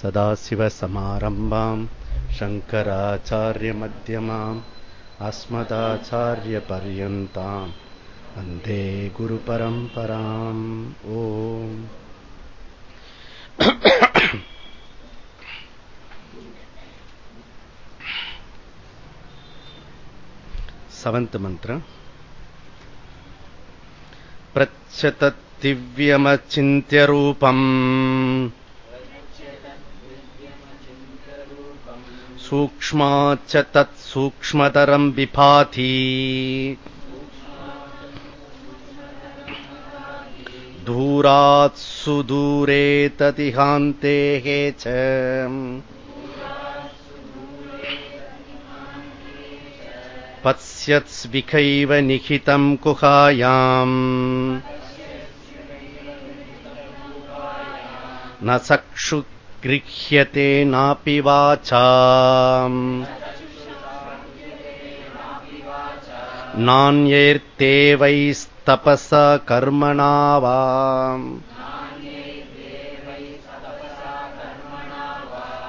सदाशिवसमारम्भाम् शङ्कराचार्यमध्यमाम् अस्मदाचार्यपर्यन्ताम् वन्दे गुरुपरम्पराम् ओ सवन्त मन्त्र प्रच्छतद्दिव्यमचिन्त्यरूपम् सूक्ष्माच्च तत्सूक्ष्मतरम् विभाति दूरात् सुदूरे ततिहान्तेः च। पत्स्यत्स्विखैव निहितम् कुहायाम्। न चक्षु गृह्यते नापि वाचा नान्यैर्ते वैस्तपसा कर्मणा वा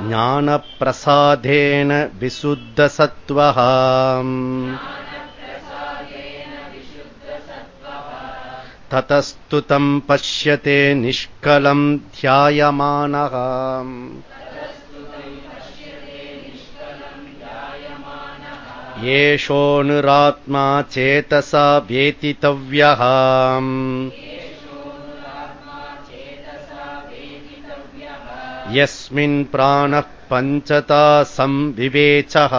ज्ञानप्रसादेन विशुद्धसत्त्वः ततस्तु तम् पश्यते निष्कलम् ध्यायमानः येषोऽनुरात्मा चेतसा व्येतितव्यः यस्मिन् प्राणः पञ्चता संविवेचः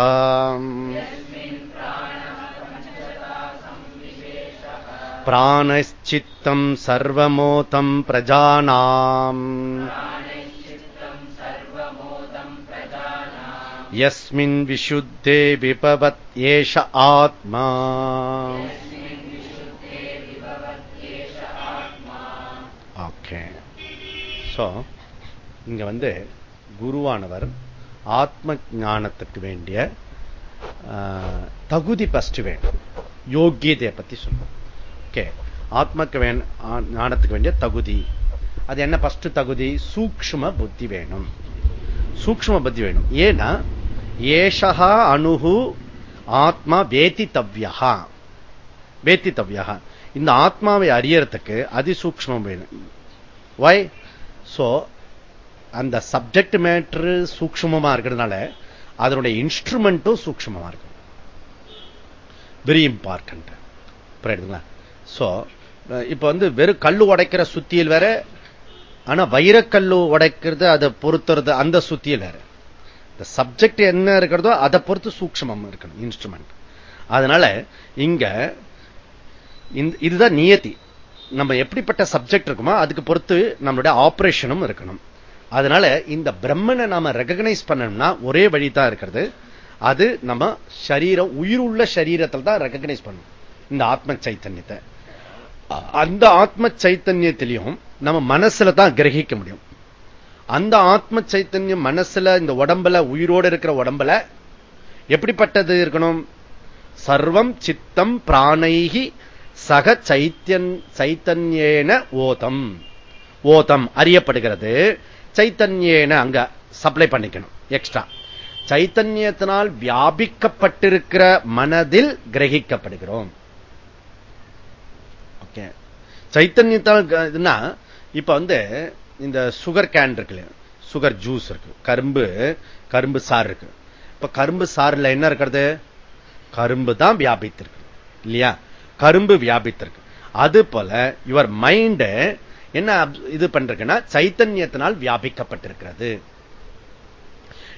प्राणश्चित्तम् सर्वमोतम् प्रजानाम् यस्मिन् विशुद्धे विपवत् एष आत्मा ஓகே சோ இங்க வந்து குருவானவர் ஆத்ம ஞானத்துக்கு வேண்டிய தகுதி பஸ்ட் வேணும் யோக்கியதையை பத்தி சொல்லுவோம் ஓகே. ஆத்மக்கு ஞானத்துக்கு வேண்டிய தகுதி. அது என்ன பஸ்ட் தகுதி? சூக்ம புத்தி வேணும். சூக்ம புத்தி வேணும். ஏன்னா ஏஷா அணுகு ஆத்மா வேதித்தவ்யா வேதித்தவ்யா இந்த ஆத்மாவை அறியறதுக்கு அதிசூக்மம் வேணும். வை சோ அந்த சப்ஜெக்ட் மேட்ரு சூக்மமா இருக்கிறதுனால அதனுடைய இன்ஸ்ட்ருமெண்ட்டும் சூக்மமா இருக்கும். வெரி இம்பார்ட்டன்ட் புரியுதுங்களா? சோ இப்ப வந்து வெறும் கல்லு உடைக்கிற சுத்தியில் வேற ஆனா வைரக்கல்லு உடைக்கிறது அதை பொறுத்துறது அந்த சுத்தியில் வேற. இந்த சப்ஜெக்ட் என்ன இருக்கிறதோ அதை பொறுத்து சூக்மம் இருக்கணும் இன்ஸ்ட்ருமெண்ட் அதனால இங்க இதுதான் நியத்தி. நம்ம எப்படிப்பட்ட சப்ஜெக்ட் இருக்குமோ அதுக்கு பொறுத்து நம்மளுடைய ஆபரேஷனும் இருக்கணும். அதனால இந்த பிரம்மனை நாம ரெகனைஸ் பண்ணணும்னா ஒரே வழி தான் இருக்கிறது. அது நம்ம சரீரம் உயிருள்ள சரீரத்தில் தான் ரெகக்னைஸ் பண்ணணும். இந்த ஆத்ம சைத்தன்யத்தை. அந்த ஆத்ம சைத்தன்யத்திலையும் நம்ம மனசுல தான் கிரகிக்க முடியும். அந்த ஆத்ம சைத்தன்யம் மனசுல இந்த உடம்புல உயிரோடு இருக்கிற உடம்புல எப்படிப்பட்டது இருக்கணும்? சர்வம் சித்தம் பிராணைகி சக சைத்தன் சைத்தன்யேன ஓதம். ஓதம் அறியப்படுகிறது. சைத்தன்யேன அங்க சப்ளை பண்ணிக்கணும் எக்ஸ்ட்ரா சைத்தன்யத்தினால் வியாபிக்கப்பட்டிருக்கிற மனதில் கிரகிக்கப்படுகிறோம். சைத்தன்யத்தால் இப்ப வந்து இந்த சுகர் கேன் இருக்கு சுகர் ஜூஸ் இருக்கு. கரும்பு கரும்பு சாறு இருக்கு. இப்ப கரும்பு சாறுல என்ன இருக்கிறது? கரும்பு தான் வியாபித்திருக்கு. இல்லையா? கரும்பு வியாபித்திருக்கு. அது போல யுவர் மைண்ட் என்ன இது பண்றதுன்னா சைத்தன்யத்தினால் வியாபிக்கப்பட்டிருக்கிறது.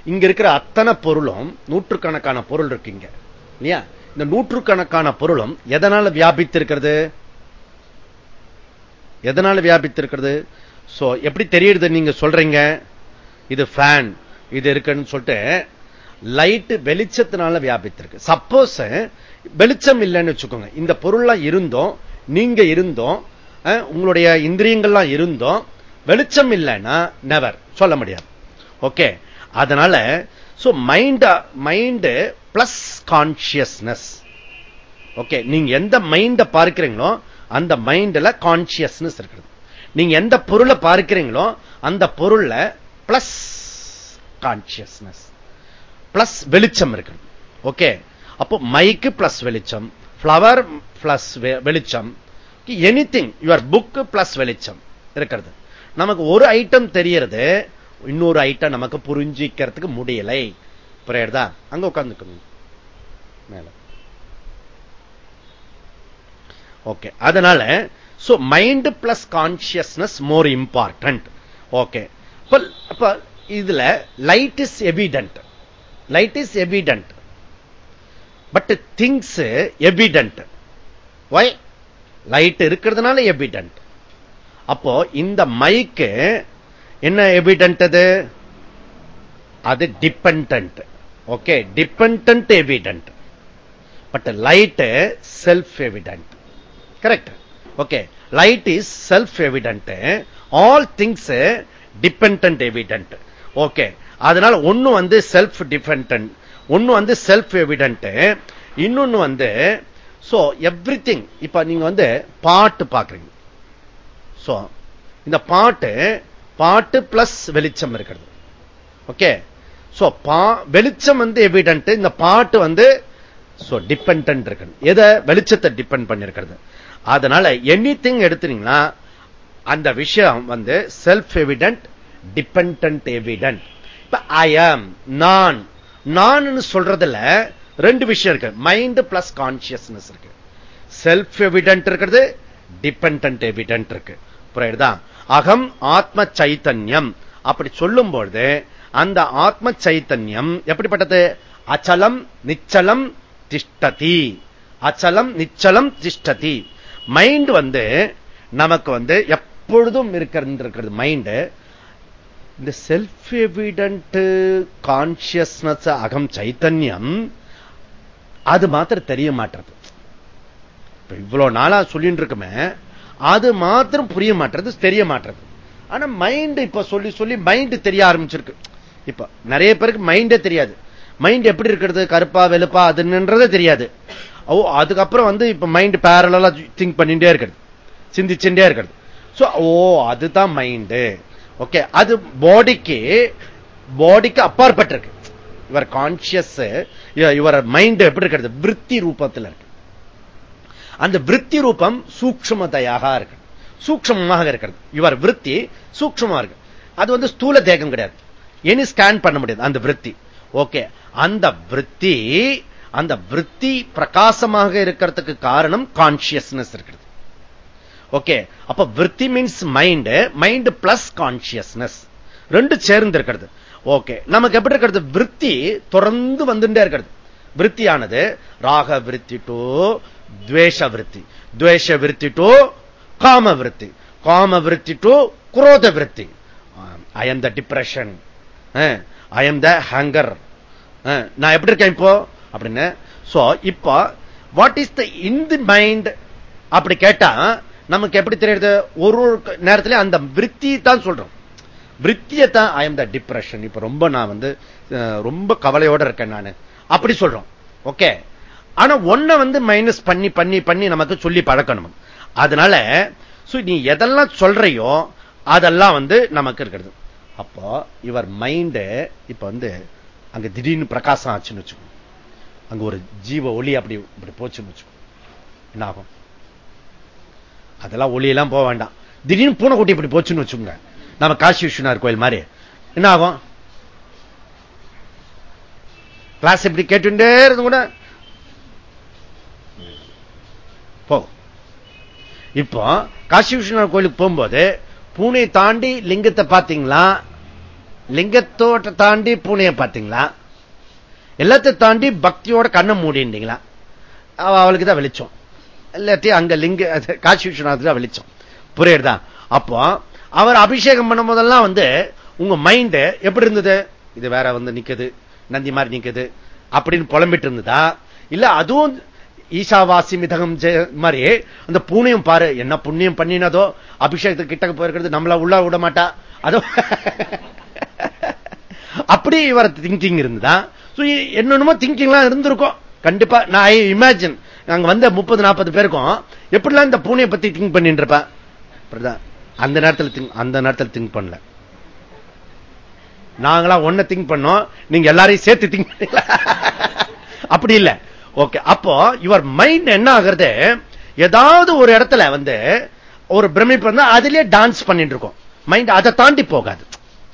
இங்க இருக்கிற அத்தனை பொருளும் நூற்றுக்கணக்கான பொருள் இருக்கு இங்க. இல்லையா? இந்த நூற்றுக்கணக்கான பொருளும் எதனால வியாபித்திருக்கிறது? எதனால வியாபித்திருக்கிறது? சோ எப்படி தெரியுது நீங்க சொல்றீங்க? இது ஃபேன் இது இருக்குன்னு சொல்லிட்டு லைட் வெளிச்சத்தினால வியாபித்திருக்கு. சப்போஸ் வெளிச்சம் இல்லைன்னு வச்சுக்கோங்க. இந்த பொருள்லாம் இருந்தோம் நீங்க இருந்தோம் உங்களுடைய இந்திரியங்கள்லாம் இருந்தோம் வெளிச்சம் இல்லைன்னா நெவர் சொல்ல முடியாது. ஓகே அதனால mind mind plus consciousness okay நீங்க எந்த மைண்ட பார்க்கிறீங்களோ அந்த மைண்ட்ல கான்சியஸ்னஸ் இருக்கிறது நீங்க எந்த பொருளை பார்க்கிறீங்களோ அந்த பொருள்ல பிளஸ் கான்சியஸ்னஸ் பிளஸ் வெளிச்சம் இருக்கிறது ஓகே அப்போ மைக்கு பிளஸ் வெளிச்சம் பிளவர் பிளஸ் வெளிச்சம் anything your book plus வெளிச்சம் இருக்கிறது. நமக்கு ஒரு ஐட்டம் தெரியறது இன்னொரு ஐட்டம் நமக்கு புரிஞ்சிக்கிறதுக்கு முடியலை. புரியுறதா அங்க உட்காந்துக்கணும் மேல. ஓகே அதனால so mind plus consciousness more important okay அப்ப இதுல light is evident light is evident but things evident why light இருக்கிறதுனால எவிடென்ட் அப்போ இந்த மைக்கு என்ன எவிடென்ட் அது? அது depend okay depend evident but light self evident correct okay light is self evident all things depend evident okay அதனால ஒன்னு வந்து self depend ஒன்னு வந்து செல்ஃப் எவிடன்ட் இன்னொன்னு வந்து சோ எவ்ரி திங் இப்ப நீங்க வந்து பாட்டு பாக்குறீங்க. சோ இந்த பாட்டு பாட்டு பிளஸ் வெளிச்சம் இருக்கிறது. ஓகே சோ வெளிச்சம் வந்து எவிடன்ட் இந்த பாட்டு வந்து டிபெண்ட் இருக்கு எதை? வெளிச்சத்தை டிபெண்ட் பண்ணிருக்கிறது அதனால எனி திங் எடுத்துனீங்கன்னா அந்த விஷயம் வந்து self evident depend evident I am நான். நான் சொல்றதுல ரெண்டு விஷயம் இருக்கு. மைண்ட் பிளஸ் கான்சியஸ்னஸ் இருக்கு. செல்ஃப் எவிடென்ட் இருக்கிறது டிபெண்ட் எவிடென்ட் இருக்கு. புரியுதா? அகம் ஆத்ம சைத்தன்யம். அப்படி சொல்லும் பொழுது அந்த ஆத்ம சைத்தன்யம் எப்படிப்பட்டது? அச்சலம் நிச்சலம் திஷ்டதி. அச்சலம் நிச்சலம் திஷ்டதி. மைண்ட் வந்து நமக்கு வந்து எப்பொழுதும் இருக்கிறது மைண்டு இந்த செல்ஃப் எவிடன்ட் கான்சியஸ்னஸ் அகம் சைத்தன்யம் அது மாத்திரம் தெரிய மாட்டுறது. இவ்வளவு நாளா சொல்லிட்டு இருக்குமே அது மாத்திரம் புரிய மாட்டுறது தெரிய மாட்டுறது. ஆனா மைண்ட் இப்ப சொல்லி சொல்லி மைண்ட் தெரிய ஆரம்பிச்சிருக்கு. இப்ப நிறைய பேருக்கு மைண்டே தெரியாது. மைண்ட் எப்படி இருக்கிறது? கருப்பா வெளுப்பா அதுன்றதே தெரியாது. அதுக்கப்புறம் வந்து இப்ப மைண்ட் பேரலா திங்க் பண்ணிட்டே இருக்கிறது. சிந்திச்சுட்டே இருக்கிறது. ஓ அதுதான் மைண்டு ஓகே அது பாடிக்கு பாடிக்கு அப்பாற்பட்டிருக்கு. இவர் கான்சியஸ் இவர் மைண்ட் எப்படி இருக்கிறது? விற்பி ரூபத்தில் இருக்கு. அந்த விற்பி ரூபம் சூக்மதையாக இருக்கு. சூக்மமாக இருக்கிறது. இவர் விற்பி சூக்மமா இருக்கு. அது வந்து ஸ்தூல தேகம் கிடையாது. எனி ஸ்கேன் பண்ண முடியாது. அந்த விற்பி ஓகே அந்த விற்பி அந்த விற்பி பிரகாசமாக இருக்கிறதுக்கு காரணம் கான்சியஸ்னஸ் இருக்கிறது. ஓகே அப்ப விற்பி means mind mind plus consciousness ரெண்டு சேர்ந்து இருக்கிறது. ஓகே நமக்கு எப்படி இருக்கிறது? விற்பி தொடர்ந்து வந்துட்டே இருக்கிறது. விற்பியானது ராக விற்பி டு துவேஷ விற்பி. துவேஷ விற்பி டு காம விற்பி. காம விற்பி டு குரோத விற்பி. I am the depression I am the hunger நான் எப்படி இருக்கேன் இப்போ? அப்படின்னு சோ இப்போ what is the in the mind அப்படி கேட்டா நமக்கு எப்படி தெரியுது? ஒரு நேரத்தில் அந்த விற்பி தான் சொல்றோம். விற்த்தியத்தான் ஐ எம் த டிப்ரெஷன் இப்ப ரொம்ப நான் வந்து ரொம்ப கவலையோட இருக்கேன் நான். அப்படி சொல்றோம். ஓகே ஆனா ஒன்ன வந்து மைனஸ் பண்ணி பண்ணி பண்ணி நமக்கு சொல்லி பழக்கணும். அதனால நீ எதெல்லாம் சொல்றையோ அதெல்லாம் வந்து நமக்கு இருக்கிறது. அப்போ இவர் மைண்ட் இப்ப வந்து அங்க திடீர்னு பிரகாசம் ஆச்சுன்னு வச்சுக்கோ அங்க ஒரு ஜீவ ஒளி அப்படி இப்படி போச்சுன்னு வச்சுக்கோ. என்ன ஆகும் அதெல்லாம் ஒளியெல்லாம் போக வேண்டாம். திடீர்னு பூனைக்குட்டி இப்படி போச்சுன்னு வச்சுக்கோங்க. நம்ம காசி விஸ்வநாதர் கோயில் மாதிரி. என்ன ஆகும் கிளாஸ் இப்படி கேட்டுட்டே இருந்து கூட. போ. இப்போ காசி விஸ்வநாதர் கோயிலுக்கு போகும்போது பூனை தாண்டி லிங்கத்தை பார்த்தீங்களா? லிங்கத்தோட்ட தாண்டி பூனையை பார்த்தீங்களா? எல்லாத்தையும் தாண்டி பக்தியோட கண்ணை மூடின்றீங்களா? அவளுக்கு தான் வெளிச்சம். இல்லாட்டி அங்க லிங்க காசி விஸ்வநாதர் வெளிச்சம். புரியுதா? அப்போ அவர் அபிஷேகம் பண்ணும் போதெல்லாம் வந்து உங்க மைண்ட் எப்படி இருந்தது? இது வேற வந்து நிக்குது நந்தி மாதிரி நிக்குது அப்படின்னு புலம்பிட்டு இருந்ததா? இல்ல அதுவும் ஈசாவாசி மிதகம் மாதிரி அந்த பூனையும் பாரு என்ன புண்ணியம் பண்ணினதோ அபிஷேகத்துக்கு கிட்ட போயிருக்கிறது நம்மள உள்ள விட மாட்டா? அதோ அப்படி இவர் திங்கிங் இருந்துதான் என்னென்னமோ திங்கிங்லாம் இருந்திருக்கும். கண்டிப்பா நான் ஐ இமேஜின் அங்க வந்த முப்பது நாற்பது பேருக்கும் எப்படிலாம் இந்த பூனையை பத்தி திங்க் பண்ணிட்டு இருப்பேன் அந்த நேரத்தில் திங்க் அந்த நேரத்தில் திங்க் பண்ணல. நாங்களா ஒன்ன திங்க் பண்ணோம் நீங்க எல்லாரையும் சேர்த்து திங்க் பண்ணீங்களா? அப்படி இல்ல. ஓகே அப்போ யுவர் மைண்ட் என்ன ஆகுறது? ஏதாவது ஒரு இடத்துல வந்து ஒரு பிரமிப்பு இருந்தா அதுலயே டான்ஸ் பண்ணிட்டு இருக்கும். மைண்ட் அதை தாண்டி போகாது.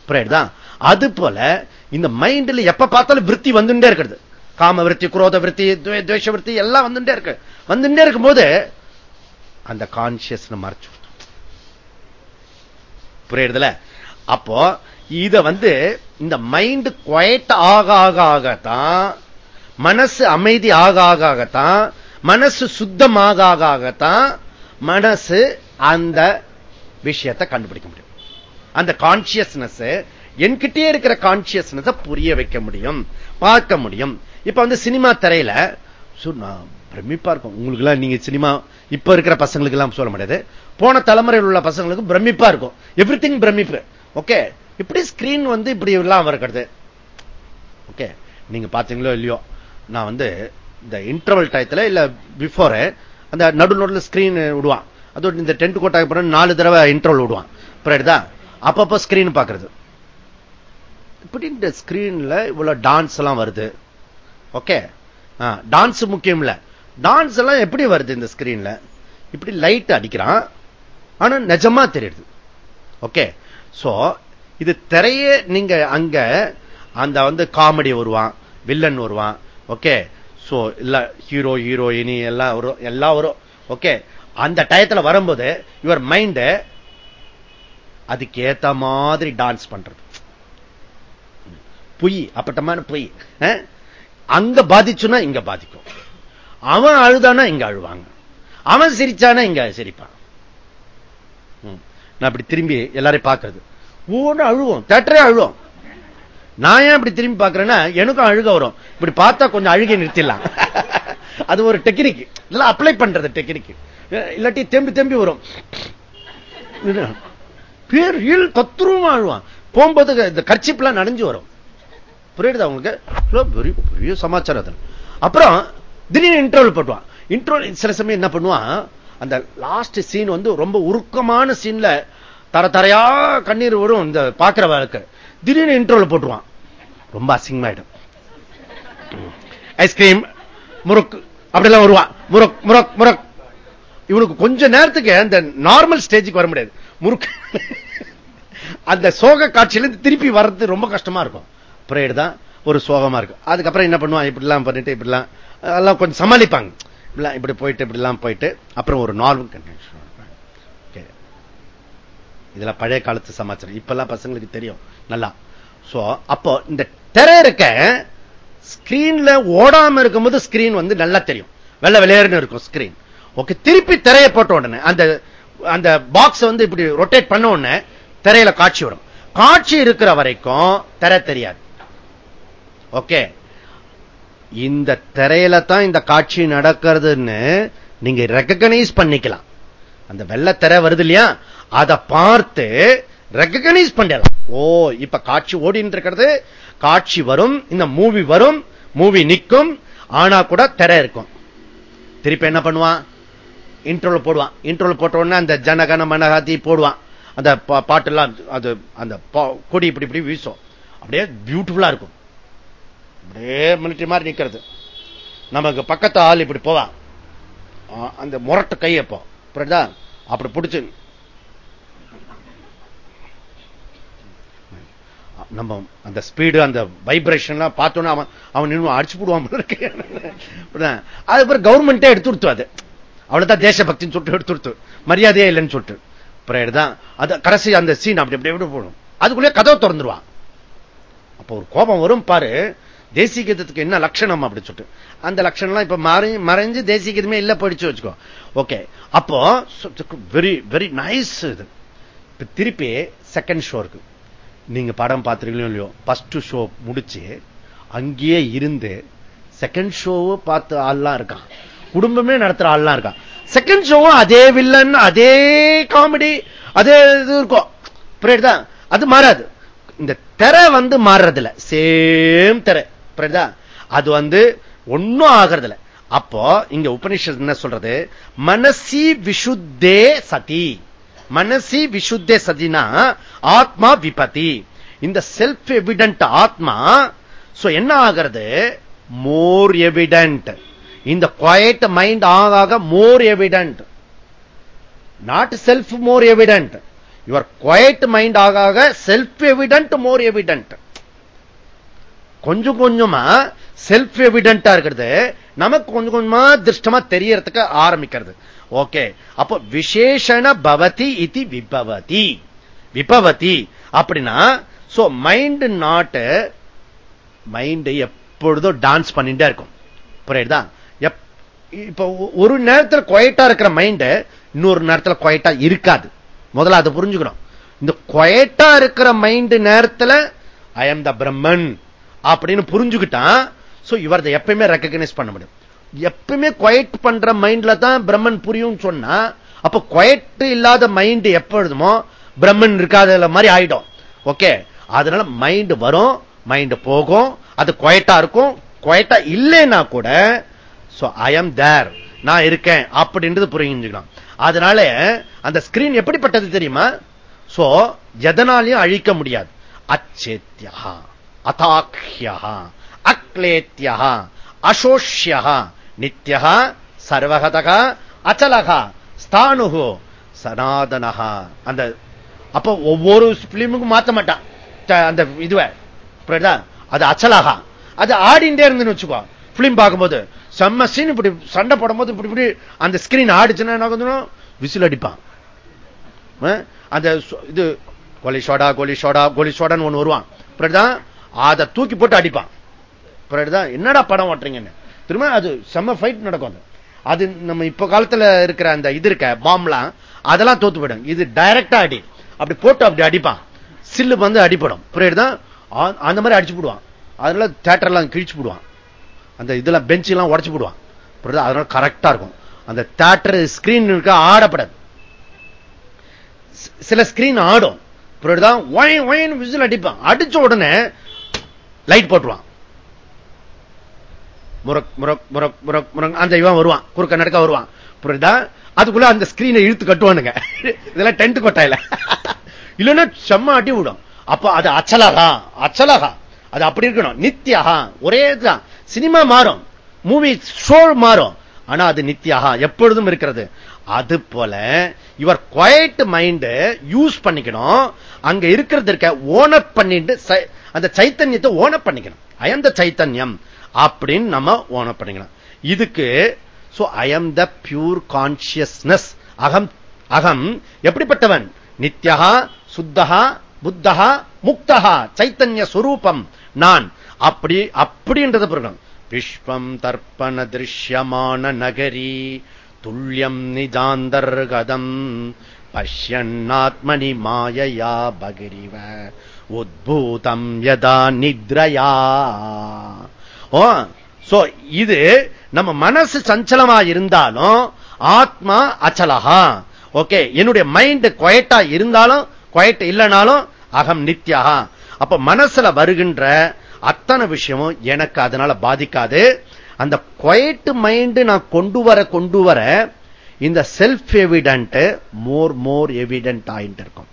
புரியுதா? அது போல இந்த மைண்ட்ல எப்ப பார்த்தாலும் விருத்தி வந்துட்டே இருக்கிறது. காம விற்பி குரோத விருத்தி துவேஷ விருத்தி எல்லாம் வந்துட்டே இருக்கு. வந்துட்டே இருக்கும்போது அந்த கான்சியஸ் மறைச்சு புரியுறதுல? அப்போ இத வந்து இந்த மைண்ட் குவைட் ஆக ஆக ஆகத்தான் மனசு அமைதி ஆக ஆக ஆகத்தான் மனசு சுத்தமாக ஆக ஆகத்தான் மனசு அந்த விஷயத்தை கண்டுபிடிக்க முடியும். அந்த கான்சியஸ்னஸ் என்கிட்டே இருக்கிற கான்சியஸ்னஸ புரிய வைக்க முடியும் பார்க்க முடியும். இப்ப வந்து சினிமா திரையில சு- நான் பிரமிப்பா இருக்கும். உங்களுக்கு எல்லாம் நீங்க சினிமா இப்ப இருக்கிற பசங்களுக்கு எல்லாம் சொல்ல முடியாது. போன தலைமுறையில் உள்ள பசங்களுக்கு பிரமிப்பா இருக்கும். எவ்ரி திங் பிரமிப்பு. ஓகே இப்படி ஸ்கிரீன் வந்து இப்படி எல்லாம் இருக்கிறது ஓகே நீங்க பாத்தீங்களோ இல்லையோ? நான் வந்து இந்த இன்டர்வல் டயத்துல இல்ல பிஃபோர் அந்த நடு நடுல ஸ்கிரீன் விடுவான். அதோட இந்த டென்ட் கோட்டாக்கு பிறகு நாலு தடவை இன்டர்வல் விடுவான். புரியுதா? அப்பப்ப ஸ்கிரீன் பாக்குறது இப்படி இந்த ஸ்கிரீன்ல இவ்வளவு டான்ஸ் எல்லாம் வருது. ஓகே டான்ஸ் முக்கியம் இல்ல டான்ஸ் எல்லாம் எப்படி வருது இந்த ஸ்கிரீன்ல இப்படி லைட் அடிக்கிறான். ஆனா நிஜமா தெரியுது. ஓகே சோ இது திரைய நீங்க அங்க அந்த வந்து காமெடி வருவான் வில்லன் வருவான். ஓகே சோ இல்ல ஹீரோ ஹீரோயினி எல்லாம் வரும் எல்லாம் வரும் ஓகே அந்த டயத்துல வரும்போது யுவர் மைண்ட் அதுக்கு ஏத்த மாதிரி டான்ஸ் பண்றது. பொய் அப்பட்டமான பொய். அஹ்? அங்க பாதிச்சுன்னா இங்க பாதிக்கும். அவன் அழுதானா இங்க அழுவாங்க. அவன் சிரிச்சானா இங்க சிரிப்பான். நான் அப்படி திரும்பி எல்லாரையும் பார்க்கறது. ஒவ்வொன்று அழுவோம். தேட்டரே அழுவோம். நான் ஏன் இப்படி திரும்பி பார்க்கறேன்னா எனக்கும் அழுக வரும். இப்படி பார்த்தா கொஞ்சம் அழுகை நிறுத்திடலாம். அது ஒரு டெக்னிக். இல்ல அப்ளை பண்றது டெக்னிக். இல்லாட்டி தெம்பி தெம்பி வரும். பேர் ஈல் தத்துருவமா அழுவான். போகும்போது இந்த கர்ச்சிப்லாம் நனைஞ்சு வரும். புரியுதா உங்களுக்கு? பெரிய பெரிய சமாச்சாரம் அது அப்புறம் திடீர்னு இன்டர்வல் போட்டுவான். இன்டர்வல் சில சமயம் என்ன பண்ணுவான்? அந்த லாஸ்ட் சீன் வந்து ரொம்ப உருக்கமான சீன்ல தர தரையா கண்ணீர் வரும் இந்த பாக்குறவளுக்கு திடீர்னு இன்டர்வல் போட்டுருவான். ரொம்ப அசிங்கமாயிடும். ஐஸ்கிரீம் முறுக்கு அப்படிலாம் வருவான். முறுக் முறக் முறக். இவனுக்கு கொஞ்ச நேரத்துக்கு அந்த நார்மல் ஸ்டேஜுக்கு வர முடியாது. முறுக்கு. அந்த சோக காட்சியிலிருந்து திருப்பி வர்றது ரொம்ப கஷ்டமா இருக்கும். பிரேயர் தான் ஒரு சோகமா இருக்கும். அதுக்கப்புறம் என்ன பண்ணுவான்? இப்படிலாம் பண்ணிட்டு இப்படிலாம் எல்லாம் கொஞ்சம் சமாளிப்பாங்க. இப்படிலாம் இப்படி போயிட்டு இப்படிலாம் போயிட்டு அப்புறம் ஒரு நார்மல் கன்வென்ஷன் இதெல்லாம் பழைய காலத்து சமாச்சாரம். இப்பெல்லாம் பசங்களுக்கு தெரியும். நல்லா. சோ அப்போ இந்த திரை இருக்க ஸ்கிரீன்ல ஓடாம இருக்கும்போது ஸ்கிரீன் வந்து நல்லா தெரியும். வெள்ள விளையாடுன்னு இருக்கும் ஸ்கிரீன் ஓகே திருப்பி திரையை போட்ட உடனே அந்த அந்த பாக்ஸ் வந்து இப்படி ரொட்டேட் பண்ண உடனே திரையில காட்சி வரும். காட்சி இருக்கிற வரைக்கும் திரை தெரியாது. ஓகே. இந்த திரையில தான் இந்த காட்சி நடக்கிறதுன்னு நீங்க ரெக்கக்னைஸ் பண்ணிக்கலாம். அந்த வெள்ள திரை வருது இல்லையா? அதை பார்த்து ரெக்கக்னைஸ் பண்ணலாம் ஓ இப்ப காட்சி ஓடிட்டு இருக்கிறது. காட்சி வரும் இந்த மூவி வரும் மூவி நிற்கும் ஆனா கூட திரை இருக்கும். திருப்பி என்ன பண்ணுவான்? இன்ட்ரோல் போடுவான். இன்ட்ரோல் போட்ட உடனே அந்த ஜனகன மனகாதி போடுவான். அந்த பா- பாட்டெல்லாம் அது அந்த பா- கொடி இப்படி இப்படி வீசும். அப்படியே பியூட்டிஃபுல்லா இருக்கும். அப்படியே மிலிட்டரி மாதிரி நிக்கிறது. நமக்கு பக்கத்து ஆள் இப்படி போவான். அந்த முரட்டு கையை இப்போ புரியுதா? அப்படி பிடிச்சு. நம்ம அந்த ஸ்பீடு அந்த வைப்ரேஷன்லாம் பார்த்தோன்னா அவன் அவன் நின்று அடிச்சு போடுவான் இருக்கு. அதுக்கப்புறம் கவர்மெண்டே எடுத்து கொடுத்து அது. அவ்வளவுதான் தேசபக்தின்னு சொல்லிட்டு எடுத்து கொடுத்து. மரியாதையே இல்லைன்னு சொல்லிட்டு. பிரேயர் தான் அது கடைசி அந்த சீன் அப்படி அப்படி எப்படி போடும். அதுக்குள்ளே கதவை திறந்துருவான். அப்போ ஒரு கோபம் வரும் பாரு. தேசிய கீதத்துக்கு என்ன லட்சணம் அப்படின்னு சொல்லிட்டு. அந்த லட்சணம்லாம் இப்ப மாறி மறைஞ்சு தேசிய கீதமே இல்ல படிச்சு வச்சுக்கோ. ஓகே அப்போ வெரி வெரி நைஸ் இது. இப்ப திருப்பி செகண்ட் ஷோ இருக்கு. நீங்க படம் பார்த்திருக்கீங்களோ இல்லையோ ஃபர்ஸ்ட் ஷோ முடிச்சு அங்கேயே இருந்து செகண்ட் ஷோவை பார்த்த ஆள்லாம் இருக்கான். குடும்பமே நடத்துற ஆள்லாம் இருக்கான். செகண்ட் ஷோவும் அதே வில்லன் அதே காமெடி அதே இது இருக்கும். புரியுதா அது மாறாது. இந்த திரை வந்து மாறுறதில்ல. சேம் திரை. புரியுதா அது வந்து ஒன்னும் ஆகிறதில்ல. அப்போ இங்க உபனிஷத் என்ன சொல்றது? மனசி விஷுத்தே சதி. மனசி விஷுத்தே சதினா ஆத்மா விபதி. இந்த செல்ஃப் எவிடன்ட் ஆத்மா என்ன ஆகிறது? மோர் எவிடென்ட் இந்த குவைட் மைண்ட் ஆக more evident not self more evident your quiet mind ஆக செல்ஃப் எவிடன்ட் மோர் எவிடென்ட் கொஞ்சம் கொஞ்சமா செல்ஃப் எவிடென்டா இருக்கிறது. நமக்கு கொஞ்சம் கொஞ்சமா திருஷ்டமா தெரியறதுக்கு ஆரம்பிக்கிறது. ஓகே அப்போ விசேஷண பவதி இது விபவதி. விபவதி அப்படின்னா சோ மைண்ட் நாட்டு மைண்ட் எப்பொழுதும் டான்ஸ் பண்ணிட்டே இருக்கும். புரியுதா? இப்ப ஒரு நேரத்தில் குவைட்டா இருக்கிற மைண்ட் இன்னொரு நேரத்தில் குவைட்டா இருக்காது. முதல்ல அதை புரிஞ்சுக்கணும். இந்த குவைட்டா இருக்கிற மைண்ட் நேரத்தில் ஐ எம் த பிரம்மன் அப்படின்னு புரிஞ்சுக்கிட்டான். இவர் எப்பயுமே ரெக்கக்னைஸ் பண்ண முடியும். எப்பயுமே குவைட் பண்ற மைண்ட்ல தான் பிரம்மன் புரியும் சொன்னா அப்ப குவைட் இல்லாத மைண்ட் எப்பொழுதுமோ பிரம்மன் இருக்காத மாதிரி ஆயிடும். ஓகே அதனால மைண்ட் வரும் மைண்ட் போகும் அது குவைட்டா இருக்கும். குவைட்டா இல்லைன்னா கூட ஐ எம் தேர் நான் இருக்கேன் அப்படின்றது புரிஞ்சுக்கலாம். அதனால அந்த ஸ்கிரீன் எப்படிப்பட்டது தெரியுமா? சோ எதனாலையும் அழிக்க முடியாது. அச்சேத்தியா. அதாக்கியா அக்லேத்தியா அசோஷ்யா நித்யா சர்வகதக அச்சலகா ஸ்தானுகு சனாதனகா அந்த அப்ப ஒவ்வொரு பிலிமுக்கும் மாத்த மாட்டான். அந்த இதுவை அது அச்சலகா அது ஆடிண்டே இருந்துன்னு வச்சுக்கோ. பிலிம் பார்க்கும்போது செம்ம சீன் இப்படி சண்டை போடும்போது இப்படி இப்படி அந்த ஸ்கிரீன் ஆடிச்சுன்னா என்ன விசில் அடிப்பான். அந்த இது கோலி சோடா கோலி சோடா கோலி சோடான்னு ஒன்று வருவான். அதை தூக்கி போட்டு அடிப்பான். என்னடா படம் ஓட்டுறீங்கன்னு. திரும்ப அது செம்ம ஃபைட் நடக்கும் அது. நம்ம இப்ப காலத்துல இருக்கிற அந்த இது இருக்க பாம்லாம் அதெல்லாம் தோத்து போயிடும். இது டைரக்டா அடி. அப்படி போட்டு அப்படி அடிப்பான். சில்லு வந்து அடிப்படும் புரியுதுதான் அந்த மாதிரி அடிச்சு போடுவான். அதனால தேட்டர்லாம் கிழிச்சு போடுவான். அந்த இதெல்லாம் பெஞ்சு எல்லாம் உடச்சு போடுவான். அதனால கரெக்டா இருக்கும். அந்த தேட்டர் ஸ்கிரீன் இருக்க ஆடப்படாது. சில ஸ்கிரீன் ஆடும். புரியுதுதான் விசில் அடிப்பான். அடிச்ச உடனே லைட் போட்டுருவான். முரக் முரக் முரக் முரக் முரக் அந்த இவன் வருவான். குறுக்க நடக்க வருவான். புரியுதா? அதுக்குள்ள அந்த ஸ்கிரீனை இழுத்து கட்டுவானுங்க. இதெல்லாம் டென்ட் கொட்டாயில. இல்லைன்னா செம்ம அடி விடும். அப்ப அது அச்சலகா அச்சலகா. அது அப்படி இருக்கணும். நித்தியகா ஒரே தான் சினிமா மாறும். மூவி ஷோ மாறும். ஆனா அது நித்தியகா எப்பொழுதும் இருக்கிறது. அது போல இவர் குவைட் மைண்ட் யூஸ் பண்ணிக்கணும். அங்க இருக்கிறது இருக்க ஓனப் பண்ணிட்டு அந்த சைத்தன்யத்தை ஓன பண்ணிக்கணும். அயந்த சைத்தன்யம் அப்படின்னு நம்ம ஓன பண்ணிக்கணும். இதுக்கு அயம் த பியூர் கான்சியஸ்னஸ் அகம் அகம் எப்படிப்பட்டவன்? நித்யகா சுத்தகா புத்தகா முக்தகா சைத்தன்ய சுரூபம் நான். அப்படி அப்படின்றத பிறகு விஸ்வம் தர்ப்பண திருஷ்யமான நகரி துல்லியம் நிஜாந்தர்கதம் பஷ்யன்னாத்மனி மாயையா பகிரிவ. உத்பூதம் யதா நித்ரயா. ஓ சோ இது நம்ம மனசு சஞ்சலமா இருந்தாலும் ஆத்மா அச்சலகா. ஓகே என்னுடைய மைண்ட் குவைட்டா இருந்தாலும் குவைட் இல்லைனாலும் அகம் நித்யா. அப்ப மனசுல வருகின்ற அத்தனை விஷயமும் எனக்கு அதனால பாதிக்காது. அந்த குவைட் மைண்ட் நான் கொண்டு வர கொண்டு வர இந்த self evident more more evident ஆயிட்டு இருக்கும்.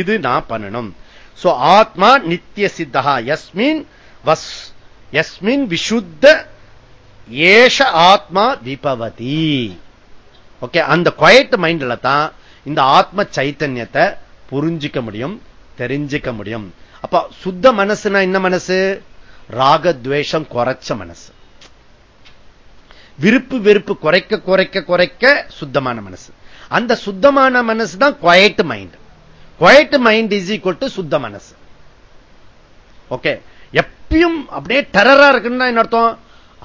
இது நான் பண்ணணும். சோ ஆத்மா நித்திய சித்தகா எஸ்மின் வஸ் எஸ்மின் விசுத்த ஏஷ ஆத்மா விபவதி ஓகே அந்த குவைட் மைண்ட்ல தான் இந்த ஆத்ம சைத்தன்யத்தை புரிஞ்சிக்க முடியும் தெரிஞ்சிக்க முடியும் அப்ப சுத்த மனசுனா என்ன மனசு ராகத்வேஷம் குறைச்ச மனசு விருப்பு வெறுப்பு குறைக்க குறைக்க குறைக்க சுத்தமான மனசு அந்த சுத்தமான மனசு தான் quiet mind quiet mind is equal to சுத்த மனசு ஓகே எப்பயும் அப்படியே டெரரா இருக்குன்னு என்ன அர்த்தம்?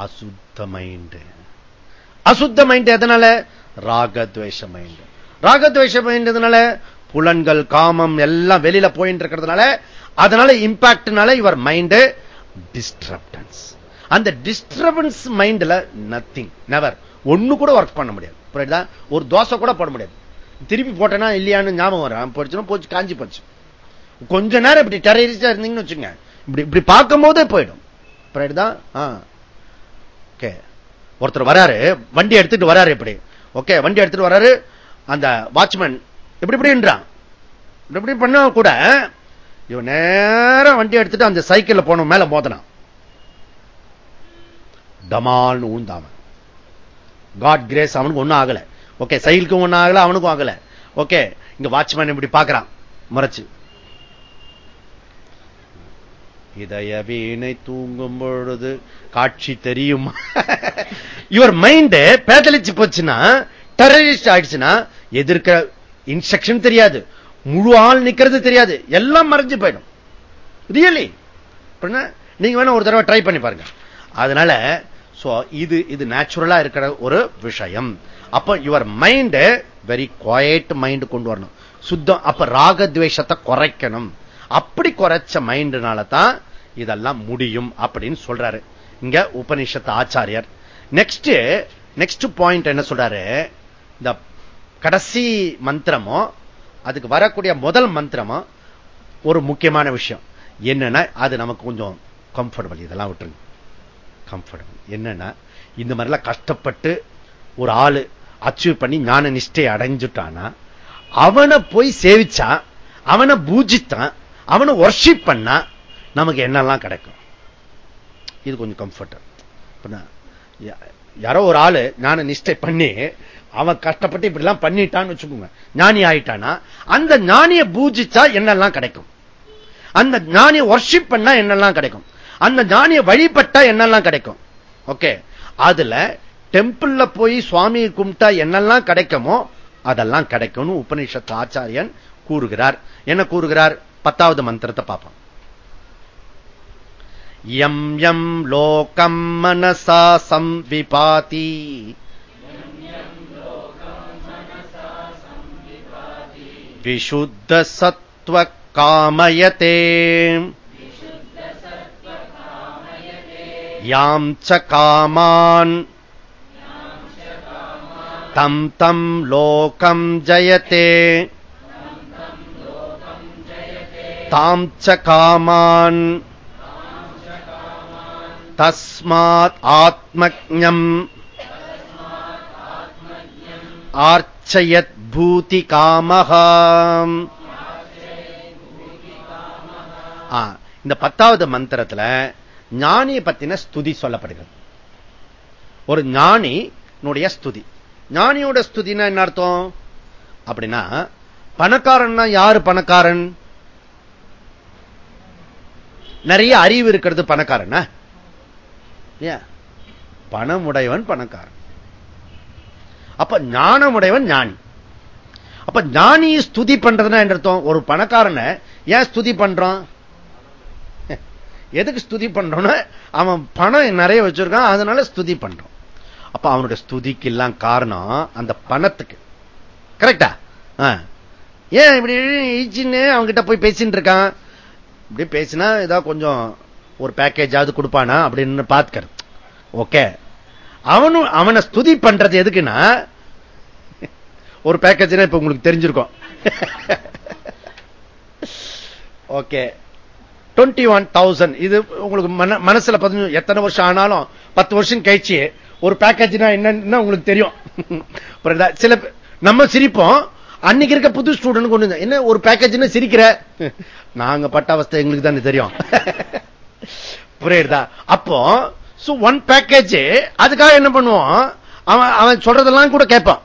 அசுத்த மைண்ட் அசுத்த மைண்ட் எதனால? ராகத்வேஷ மைண்ட் ராகத்வேஷ மைண்ட் எதனால? புலன்கள் காமம் எல்லாம் வெளியில போயிட்டு இருக்கிறதுனால அதனால இம்பாக்ட்னால இவர் மைண்ட் டிஸ்டர்பன்ஸ் அந்த டிஸ்டர்பன்ஸ் மைண்ட்ல நத்திங் நெவர் ஒண்ணு கூட ஒர்க் பண்ண முடியாது. புரியுதா? ஒரு தோசை கூட போட முடியாது. திருப்பி போட்டேன்னா இல்லையான்னு ஞாபகம் வரும். போச்சுன்னா போச்சு காஞ்சி போச்சு. கொஞ்ச நேரம் இப்படி டெரரிஸ்டா இருந்தீங்கன்னு வச்சுங்க. இப்படி இப்படி பார்க்கும் போதே போயிடும் புரியுதா ஓகே. ஒருத்தர் வராரு வண்டி எடுத்துட்டு வராரு இப்படி. ஓகே வண்டி எடுத்துட்டு வராரு அந்த வாட்ச்மேன் எப்படி இப்படின்றான். இப்படி பண்ண கூட இவன் நேரம் வண்டி எடுத்துட்டு அந்த சைக்கிள்ல போன மேல மோதனான். டமால்னு ஊந்தாமன் காட் கிரேஸ் அவனுக்கு ஒன்னும் ஆகலை. ஓகே சைலுக்கும் ஒண்ணும் ஆகல அவனுக்கும் ஆகல. ஓகே இங்க வாட்ச்மேன் இப்படி பாக்குறான் மறைச்சு. இதய வீணை தூங்கும் பொழுது காட்சி தெரியும். யுவர் மைண்ட் பேதலிச்சு போச்சுன்னா டெரரிஸ்ட் ஆயிடுச்சுன்னா எதிர்க்க இன்ஸ்ட்ரக்ஷன் தெரியாது. முழு ஆள் நிக்கிறது தெரியாது. எல்லாம் மறைஞ்சு போயிடும். ரியலி நீங்க வேணா ஒரு தடவை ட்ரை பண்ணி பாருங்க. அதனால இது இது நேச்சுரலா இருக்கிற ஒரு விஷயம். அப்ப your mind very quiet mind கொண்டு வரணும். சுத்தம் அப்ப ராகத்வேஷத்தை குறைக்கணும். அப்படி குறைச்ச மைண்டுனால தான் இதெல்லாம் முடியும் அப்படின்னு சொல்றாரு. இங்க உபனிஷத்து ஆச்சாரியர். நெக்ஸ்ட் நெக்ஸ்ட் பாயிண்ட் என்ன சொல்றாரு? இந்த கடைசி மந்திரமோ அதுக்கு வரக்கூடிய முதல் மந்திரமோ ஒரு முக்கியமான விஷயம். என்னன்னா அது நமக்கு கொஞ்சம் கம்ஃபர்டபுள் இதெல்லாம் விட்டுருங்க. கம்ஃபர்டபுள் என்னன்னா இந்த மாதிரிலாம் கஷ்டப்பட்டு ஒரு ஆளு அச்சீவ் பண்ணி ஞான நிஷ்டை அடைஞ்சுட்டானா? அவனை போய் சேவிச்சா அவனை பூஜித்தான் அவனை ஒர்ஷிப் பண்ணா நமக்கு என்னெல்லாம் கிடைக்கும்? இது கொஞ்சம் கம்ஃபர்ட் யாரோ ஒரு ஆளு ஞான நிஷ்டை பண்ணி அவன் கஷ்டப்பட்டு இப்படி எல்லாம் பண்ணிட்டான்னு வச்சுக்கோங்க. ஞானி ஆயிட்டானா அந்த ஞானிய பூஜிச்சா என்னெல்லாம் கிடைக்கும்? அந்த ஞானிய ஒர்ஷிப் பண்ணா என்னெல்லாம் கிடைக்கும்? அந்த ஞானிய வழிபட்டா என்னெல்லாம் கிடைக்கும்? ஓகே அதுல டெம்பிள்ல போய் சுவாமியை கும்பிட்டா என்னெல்லாம் கிடைக்குமோ அதெல்லாம் கிடைக்கும் உபனிஷத்து ஆச்சாரியன் கூறுகிறார். என்ன கூறுகிறார்? பத்தாவது மந்திரத்தை பார்ப்போம். எம் எம் லோகம் மனசா சம்விபாதி. விசுத்த சத்வ காமயத்தே யாம் ச காமான். தம் தம் லோகம் ஜயத்தே. தாம் காமான். தஸ்மாத் ஆத்மஜம் ஆர்ச்சயத் பூதி காமகாம் இந்த பத்தாவது மந்திரத்துல ஞானியை பத்தின ஸ்துதி சொல்லப்படுகிறது. ஒரு ஞானி ஸ்துதி. ஞானியோட ஸ்துதினா என்ன அர்த்தம்? அப்படின்னா பணக்காரன்னா யாரு பணக்காரன்? நிறைய அறிவு இருக்கிறது பணக்காரன் பணமுடையவன் பணக்காரன். அப்ப ஞானமுடையவன் ஞானி. அப்ப ஞானி ஸ்துதி பண்றதுன்னா என்ன அர்த்தம்? ஒரு பணக்காரனை ஏன் ஸ்துதி பண்றான்? எதுக்கு ஸ்துதி பண்றோம்னா அவன் பணம் நிறைய வச்சிருக்கான் அதனால ஸ்துதி பண்றான். அப்ப அவனுடைய ஸ்துதிக்கு எல்லாம் காரணம் அந்த பணத்துக்கு. கரெக்டா ஏன் இப்படி ஈச்சின்னு அவன்கிட்ட போய் பேசிட்டு இருக்கான்? இப்படி பேசினா ஏதாவது கொஞ்சம் ஒரு பேக்கேஜாவது கொடுப்பானா அப்படின்னு பாத்துக்கிறது ஓகே அவனும் அவனை ஸ்துதி பண்றது எதுக்குன்னா ஒரு பேக்கேஜ்னா இப்ப உங்களுக்கு தெரிஞ்சிருக்கும். ஓகே டுவெண்ட்டி ஒன் தௌசண்ட் இது உங்களுக்கு மனசுல பதினஞ்சு எத்தனை வருஷம் ஆனாலும் பத்து வருஷம் கழிச்சு ஒரு பேக்கேஜ்னா என்னன்னு உங்களுக்கு தெரியும். சில நம்ம சிரிப்போம். அன்னைக்கு இருக்க புது ஸ்டூடெண்ட் கொண்டு என்ன ஒரு பேக்கேஜ் சிரிக்கிற? நாங்க பட்ட அவஸ்தை எங்களுக்கு தானே தெரியும். புரியுதா? அப்போ ஒன் பேக்கேஜ் அதுக்காக என்ன பண்ணுவோம்? அவன் அவன் சொல்றதெல்லாம் கூட கேட்பான்.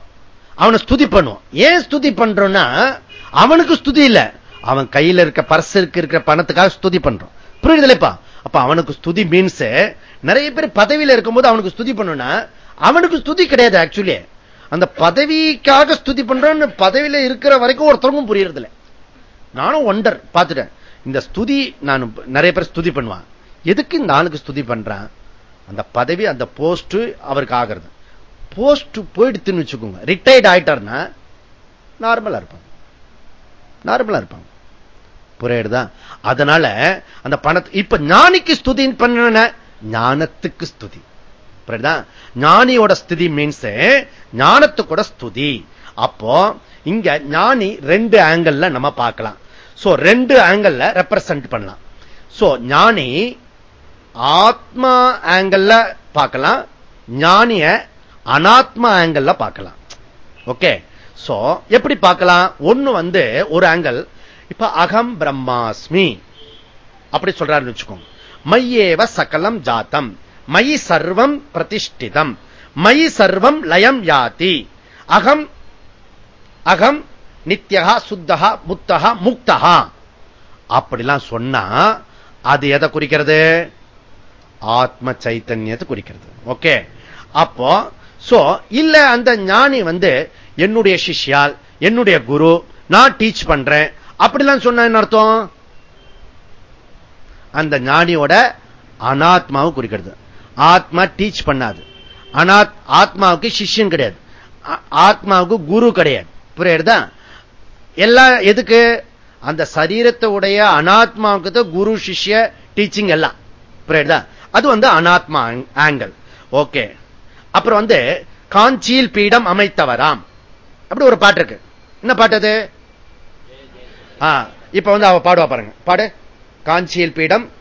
அவனை ஸ்துதி பண்ணுவோம். ஏன் ஸ்துதி பண்றோம்னா அவனுக்கு ஸ்துதி இல்ல. அவன் கையில இருக்க பர்சருக்கு இருக்கிற பணத்துக்காக ஸ்துதி பண்றோம். புரியுதுலப்பா அப்ப அவனுக்கு ஸ்துதி மீன்ஸ் நிறைய பேர் பதவியில இருக்கும்போது அவனுக்கு ஸ்துதி பண்ணுனா அவனுக்கு ஸ்துதி கிடையாது ஆக்சுவலி அந்த பதவிக்காக ஸ்துதி பண்றோம்னு பதவியில இருக்கிற வரைக்கும் ஒருத்தருக்கும் புரியறது இல்லை நானும் ஒண்டர் பார்த்துட்டேன். இந்த ஸ்துதி நான் நிறைய பேர் ஸ்துதி பண்ணுவான். எதுக்கு இந்த ஆளுக்கு ஸ்துதி பண்றான்? அந்த பதவி அந்த போஸ்ட் அவருக்கு ஆகிறது. போஸ்ட் போயிடுத்துன்னு வச்சுக்கோங்க. ரிட்டையர்ட் ஆயிட்டார்னா நார்மலா இருப்பாங்க நார்மலா இருப்பாங்க புரியுதா அதனால அந்த பணத்தை இப்ப ஞானிக்கு ஸ்துதி பண்ண ஞானத்துக்கு ஸ்துதி. புரியுதா? ஞானியோட ஸ்துதி மீன்ஸ் ஞானத்துக்கூட ஸ்துதி. அப்போ இங்க ஞானி ரெண்டு ஆங்கிள் நம்ம பார்க்கலாம். சோ ரெண்டு ஆங்கிள் ரெப்ரசன்ட் பண்ணலாம். சோ ஞானி ஆத்மா ஆங்கிள் பார்க்கலாம். ஞானிய அனாத்மா ஆங்கிள் பார்க்கலாம். ஓகே சோ எப்படி பார்க்கலாம்? ஒண்ணு வந்து ஒரு ஆங்கிள் இப்ப அகம் பிரம்மாஸ்மி. அப்படி சொல்றாருன்னு வச்சுக்கோங்க. மையேவ சகலம் ஜாத்தம். மயி சர்வம் பிரதிஷ்டிதம். மயி சர்வம் லயம் யாதி. அகம் அகம் நித்தியகா சுத்தகா முத்தகா முக்தகா. அப்படிலாம் சொன்னா அது எதை குறிக்கிறது? ஆத்ம சைத்தன்யத்தை குறிக்கிறது. ஓகே? அப்போ சோ இல்ல அந்த ஞானி வந்து என்னுடைய சிஷ்யால் என்னுடைய குரு நான் டீச் பண்றேன் அப்படிலாம் சொன்ன என்ன அர்த்தம்? அந்த ஞானியோட அனாத்மாவை குறிக்கிறது. ஆத்மா டீச் பண்ணாது. அனாத் ஆத்மாவுக்கு சிஷ்யன் கிடையாது. ஆத்மாவுக்கு குரு கிடையாது. புரியுதா? எல்லாம் எதுக்கு? அந்த சரீரத்தை உடைய அனாத்மாவுக்கு தான் குரு சிஷ்ய டீச்சிங் எல்லாம். புரியுதா? அது வந்து அனாத்மா ஆங்கிள் ஓகே அப்புறம் வந்து காஞ்சியில் பீடம் அமைத்தவராம். அப்படி ஒரு பாட்டு இருக்கு. என்ன பாட்டு அது? இப்ப வந்து அவ பாடுவா பாருங்க. பாடு. காஞ்சியில் பீடம்.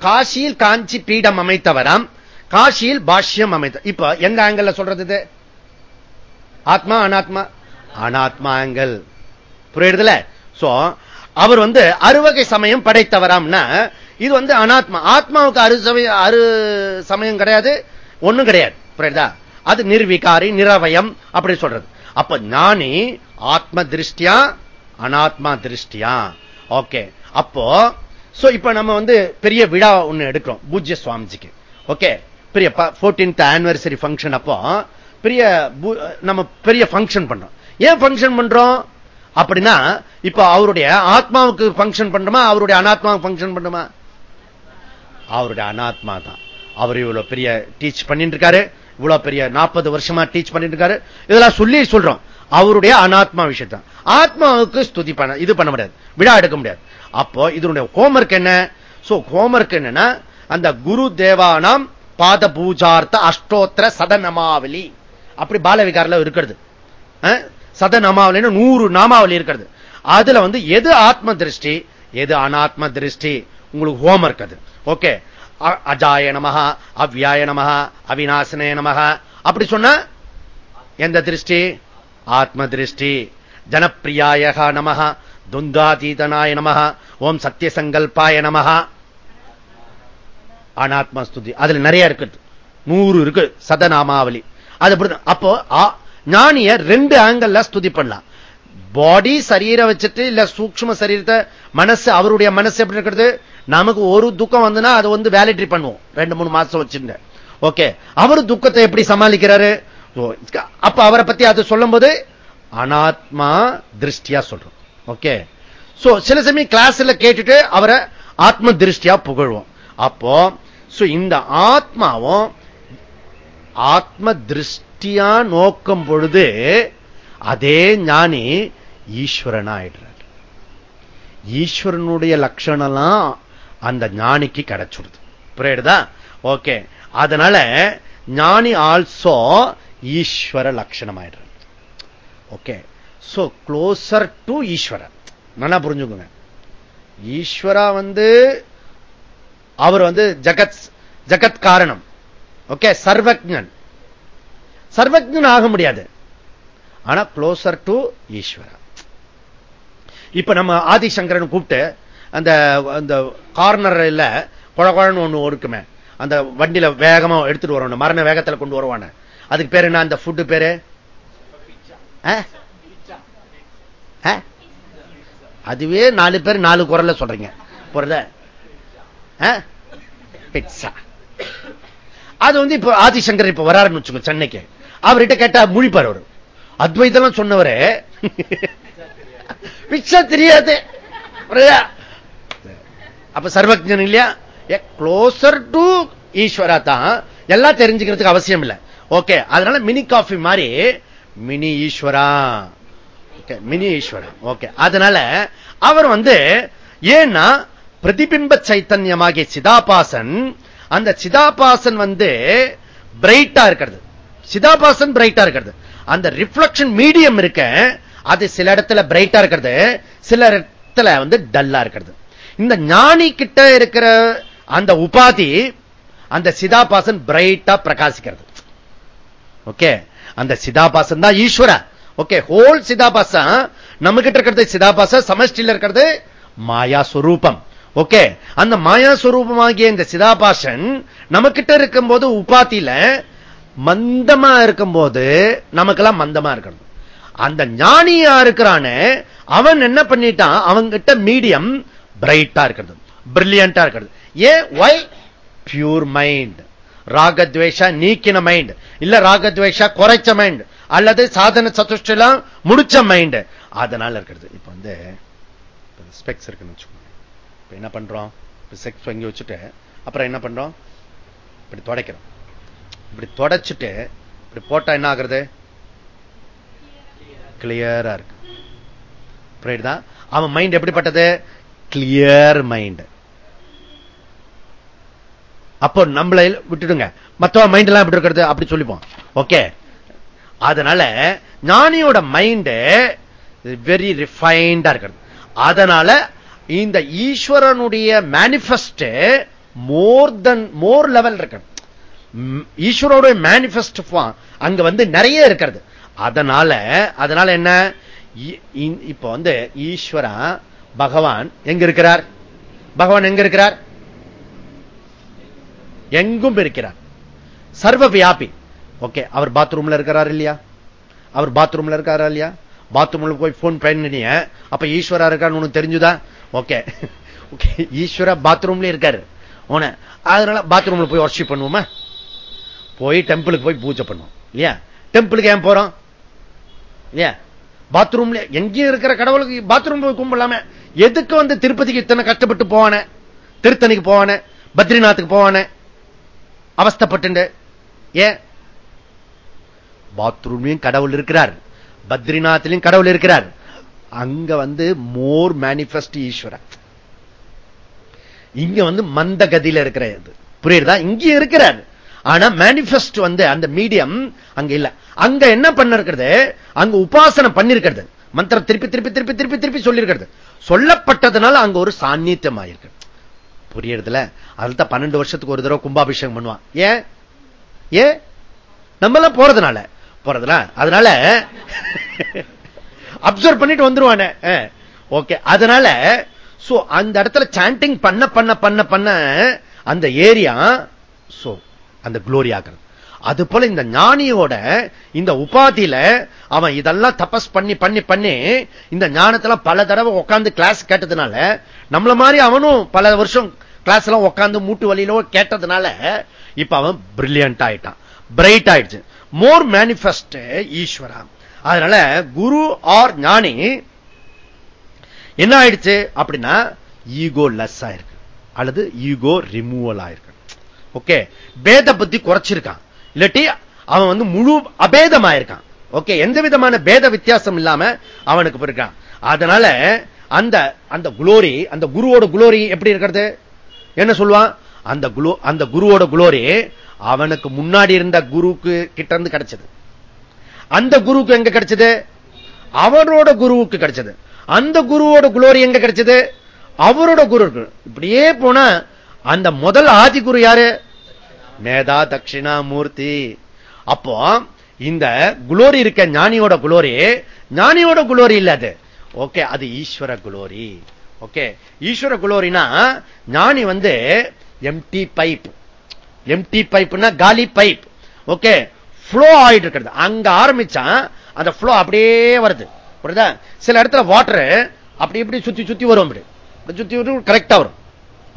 காசியில் காஞ்சி பீடம் அமைத்தவராம். காசியில் பாஷ்யம் அமைத்த இப்ப எந்த ஆங்கிள் சொல்றது ஆத்மா அனாத்மா? அனாத்மாங்கள். புரியுதுல சோ அவர் வந்து அறுவகை சமயம் படைத்தவராம்னா இது வந்து அனாத்மா. ஆத்மாவுக்கு அரு சமயம் அரு சமயம் கிடையாது ஒண்ணும் கிடையாது. புரியுதா அது நிர்விகாரி நிரவயம் அப்படி சொல்றது. அப்ப ஞானி ஆத்ம திருஷ்டியா அனாத்மா திருஷ்டியா ஓகே அப்போ சோ இப்ப நம்ம வந்து பெரிய விழா ஒண்ணு எடுக்கிறோம் பூஜ்ய சுவாமிஜிக்கு. ஓகே பெரிய போர்டீன்த் ஆனிவர்சரி பங்கன் அப்போ பெரிய நம்ம பெரிய பங்கன் பண்றோம். ஏன் பங்கன் பண்றோம்? அப்படின்னா இப்ப அவருடைய ஆத்மாவுக்கு பங்கன் பண்றோமா? அவருடைய அனாத்மாவுக்கு பங்கன் பண்ணுமா அவருடைய அனாத்மா தான். அவர் இவ்வளவு பெரிய டீச் பண்ணிட்டு இருக்காரு இவ்வளவு பெரிய நாற்பது வருஷமா டீச் பண்ணிட்டு இருக்காரு இதெல்லாம் சொல்லி சொல்றோம். அவருடைய அனாத்மா விஷயத்தான். ஆத்மாவுக்கு ஸ்துதி பண்ண இது பண்ண முடியாது. விழா எடுக்க முடியாது. அப்போ இதனுடைய ஹோம்ஒர்க் என்ன? சோ ஹோம்ஒர்க் என்னன்னா அந்த குரு தேவானாம் பாத பூஜார்த்த அஷ்டோத்திர சதநமாவலி அப்படி பாலவிகாரில் இருக்கிறது. சதநமாவலின்னு நூறு நாமாவளி இருக்கிறது. அதுல வந்து எது ஆத்ம திருஷ்டி எது அனாத்ம திருஷ்டி உங்களுக்கு ஹோம் அது. ஓகே அஜாய நமக அவ்யாய நமக அவிநாசனே நமக அப்படி சொன்ன எந்த திருஷ்டி? ஆத்ம திருஷ்டி ஜனப்பிரியாய நமக துந்தாதீதனாய நமக ஓம் சத்தியசங்கல்பாய நமக அனாத்மா ஸ்துதி அதுல நிறைய இருக்குது. நூறு இருக்கு சதநாமாவளி. அது அப்போ ஞானிய ரெண்டு ஆங்கிள் ஸ்துதி பண்ணலாம். பாடி சரீரை வச்சுட்டு இல்ல சூக்ம சரீரத்தை மனசு அவருடைய மனசு எப்படி இருக்கிறது? நமக்கு ஒரு துக்கம் வந்துன்னா அது வந்து வேலிட்ரி பண்ணுவோம். ரெண்டு மூணு மாசம் வச்சிருந்த ஓகே அவரு துக்கத்தை எப்படி சமாளிக்கிறாரு? அப்ப அவரை பத்தி அது சொல்லும் போது அனாத்மா திருஷ்டியா சொல்றோம். ஓகே சோ சில சமயம் கிளாஸ்ல கேட்டுட்டு அவரை ஆத்ம திருஷ்டியா புகழ்வோம். அப்போ இந்த ஆத்மாவும் ஆத்ம திருஷ்டி திருஷ்டியா நோக்கும் பொழுது அதே ஞானி ஈஸ்வரன் ஆயிடுறார் ஈஸ்வரனுடைய லட்சணம்லாம் அந்த ஞானிக்கு கிடைச்சுடுது. புரியுதா? ஓகே. அதனால ஞானி ஆல்சோ ஈஸ்வர லட்சணம் ஆயிடுறார் ஓகே. சோ க்ளோசர் டு ஈஸ்வரன். நல்லா புரிஞ்சுக்கோங்க. ஈஸ்வரா வந்து அவர் வந்து ஜகத் ஜகத் காரணம். ஓகே சர்வஜன். சர்வஜன் ஆக முடியாது. ஆனா க்ளோசர் டு ஈஸ்வரா இப்ப நம்ம ஆதிசங்கரன் கூப்பிட்டு அந்த அந்த கார்னர்ல குழகுழன்னு ஒண்ணு ஒடுக்குமே அந்த வண்டியில வேகமா எடுத்துட்டு வரணும் மரண வேகத்துல கொண்டு வருவான. அதுக்கு பேரு என்ன அந்த ஃபுட்டு பேரு? அதுவே நாலு பேர் நாலு குரல்ல சொல்றீங்க. புரியுத? பிட்சா அது வந்து இப்ப ஆதிசங்கர் இப்ப வராருன்னு வச்சுக்கோ சென்னைக்கு. அவர்கிட்ட கேட்டா முழிப்பார் அவர். அத்வைதெல்லாம் சொன்னவரு. பிச்சா தெரியாது. அப்ப சர்வஜன் இல்லையா? க்ளோசர் டு ஈஸ்வரா தான். எல்லாம் தெரிஞ்சுக்கிறதுக்கு அவசியம் இல்லை. ஓகே அதனால மினி காஃபி மாதிரி மினி ஈஸ்வரா. மினி ஈஸ்வரா. ஓகே அதனால அவர் வந்து ஏன்னா பிரதிபிம்ப சைத்தன்யமாகிய சிதாபாசன் அந்த சிதாபாசன் வந்து பிரைட்டா இருக்கிறது. சிதாபாசன் பிரைட்டா இருக்கிறது. அந்த ரிஃப்ளக்ஷன் மீடியம் இருக்க அது சில இடத்துல பிரைட்டா இருக்கிறது சில இடத்துல வந்து டல்லா இருக்கிறது. இந்த ஞானி கிட்ட இருக்கிற அந்த உபாதி அந்த சிதாபாசன் பிரைட்டா பிரகாசிக்கிறது. ஓகே அந்த சிதாபாசன் தான் ஈஸ்வர. ஓகே ஹோல் சிதாபாசம் நம்ம கிட்ட இருக்கிறது சிதாபாச சமஷ்டியில் இருக்கிறது மாயா சுரூபம் ஓகே அந்த மாயா சுரூபமாகிய இந்த சிதாபாசன் நம்ம கிட்ட இருக்கும் போது உபாத்தியில மந்தமா இருக்கும் போது நமக்கெல்லாம் மந்தமா இருக்கணும். அந்த ஞானியா இருக்கிறான அவன் என்ன பண்ணிட்டான்? அவங்கிட்ட மீடியம் பிரைட்டா இருக்கிறது. பிரில்லியண்டா இருக்கிறது. ஏன் ஒய் பியூர் மைண்ட் ராகத்வேஷா நீக்கின மைண்ட் இல்ல ராகத்வேஷா குறைச்ச மைண்ட் அல்லது சாதன சதுஷ்டெல்லாம் முடிச்ச மைண்ட் அதனால இருக்கிறது. இப்ப வந்து ஸ்பெக்ஸ் இருக்குன்னு வச்சுக்கோங்க. இப்ப என்ன பண்றோம்? செக்ஸ் வாங்கி வச்சுட்டு அப்புறம் என்ன பண்றோம்? இப்படி தொடக்கிறோம். இப்படி தொடச்சிட்டு இப்படி போட்டா என்ன ஆகுறது? கிளியரா இருக்கு. புரியுதுதான் அவன் மைண்ட் எப்படிப்பட்டது? கிளியர் மைண்ட் அப்போ நம்மளை விட்டுடுங்க. மத்தவ மைண்ட் எல்லாம் எப்படி இருக்கிறது? அப்படி சொல்லிப்போம். ஓகே அதனால ஞானியோட மைண்ட் வெரி ரிஃபைண்டா இருக்கிறது. அதனால இந்த ஈஸ்வரனுடைய மேனிபெஸ்ட் மோர் தென் மோர் லெவல் இருக்கிறது ஈஸ்வரோட மேனிபெஸ்ட் அங்க வந்து நிறைய இருக்கிறது. அதனால அதனால என்ன? இப்ப வந்து ஈஸ்வரா பகவான் எங்க இருக்கிறார்? பகவான் எங்க இருக்கிறார்? எங்கும் இருக்கிறார். சர்வ வியாபி ஓகே அவர் பாத்ரூம்ல இருக்கிறார் இல்லையா? அவர் பாத்ரூம்ல இருக்காரா இல்லையா? பாத்ரூம்ல போய் போன் பண்ணிய அப்ப ஈஸ்வரா இருக்கான்னு உனக்கு தெரிஞ்சுதா? ஓகே. ஓகே ஈஸ்வரா பாத்ரூம்ல இருக்காரு. உன அதனால பாத்ரூம்ல போய் ஒர்ஷிப் பண்ணுவோமா? போய் டெம்பிளுக்கு போய் பூஜை பண்ணும் இல்லையா? டெம்பிளுக்கு ஏன் போறோம்? இல்லையா? பாத்ரூம்ல எங்கேயும் இருக்கிற கடவுளுக்கு பாத்ரூம் போய் கும்பிடலாமே. எதுக்கு வந்து திருப்பதிக்கு இத்தனை கஷ்டப்பட்டு போவானே? திருத்தணிக்கு போவானே? பத்ரிநாத்துக்கு போவானே? அவஸ்தப்பட்டு ஏன்? பாத்ரூம்லயும் கடவுள் இருக்கிறார். பத்ரிநாத்திலையும் கடவுள் இருக்கிறார். அங்க வந்து மோர் மேனிபெஸ்ட் ஈஸ்வரன். இங்க வந்து மந்த கதியில இருக்கிற புரியுதா? இங்க இருக்கிறார். ஆனா மேனிபெஸ்ட் வந்து அந்த மீடியம் அங்க இல்ல. அங்க என்ன பண்ண இருக்கிறது அங்க உபாசனை பண்ணிருக்கிறது. மந்திரம் திருப்பி திருப்பி திருப்பி திருப்பி திருப்பி சொல்லிருக்கிறது. சொல்லப்பட்டதுனால அங்க ஒரு சாநித்தியம் ஆயிருக்கு. புரியறதுல? அதுதான் பன்னெண்டு வருஷத்துக்கு ஒரு தடவை கும்பாபிஷேகம் பண்ணுவான். ஏன்? ஏ நம்மளாம் போறதுனால. போறதுல அதனால அப்சர்வ் பண்ணிட்டு வந்துருவானே. ஓகே அதனால அந்த இடத்துல சாண்டிங் பண்ண பண்ண பண்ண பண்ண அந்த ஏரியா சோ அந்த குளோரி ஆகிறது அது போல இந்த ஞானியோட இந்த உபாதியில அவன் இதெல்லாம் தபஸ் பண்ணி பண்ணி பண்ணி இந்த ஞானத்துல பல தடவை உட்காந்து கிளாஸ் கேட்டதுனால நம்மள மாதிரி அவனும் பல வருஷம் கிளாஸ் எல்லாம் உட்காந்து மூட்டு வழியிலோ கேட்டதுனால இப்ப அவன் பிரில்லியன்ட் ஆயிட்டான். பிரைட் ஆயிடுச்சு. மோர் மேனிபெஸ்ட் ஈஸ்வரா. அதனால குரு ஆர் ஞானி என்ன ஆயிடுச்சு அப்படின்னா ஈகோ லெஸ் ஆயிருக்கு. அல்லது ஈகோ ரிமூவல் ஆயிருக்கு. ஓகே? பேத புத்தி குறைச்சிருக்கான். இல்லாட்டி அவன் வந்து முழு அபேதமாயிருக்கான். ஓகே? எந்த விதமான பேத வித்தியாசம் இல்லாம அவனுக்கு போயிருக்கான். அதனால அந்த அந்த குளோரி அந்த குருவோட குளோரி எப்படி இருக்கிறது? என்ன சொல்லுவான்? அந்த குளோ அந்த குருவோட குளோரி அவனுக்கு முன்னாடி இருந்த குருவுக்கு கிட்ட இருந்து கிடைச்சது. அந்த குருவுக்கு எங்க கிடைச்சது? அவரோட குருவுக்கு கிடைச்சது. அந்த குருவோட குளோரி எங்க கிடைச்சது? அவரோட குரு இப்படியே போன அந்த முதல் ஆதி குரு யாரு? மேதா தட்சிணாமூர்த்தி அப்போ இந்த குளோரி இருக்க ஞானியோட குளோரி ஞானியோட குளோரி இல்ல அது. ஓகே அது ஈஸ்வர குளோரி. ஓகே ஈஸ்வர குளோரினா ஞானி வந்து எம்டி பைப் எம்டி பைப்னா காலி பைப் ஓகே ஃப்ளோ ஆயிட்டு இருக்கிறது. அங்க ஆரம்பிச்சா அந்த ஃப்ளோ அப்படியே வருது. புரியுதா? சில இடத்துல வாட்டர் அப்படி இப்படி சுத்தி சுத்தி வரும் அப்படி. சுத்தி வரும் கரெக்டா வரும்.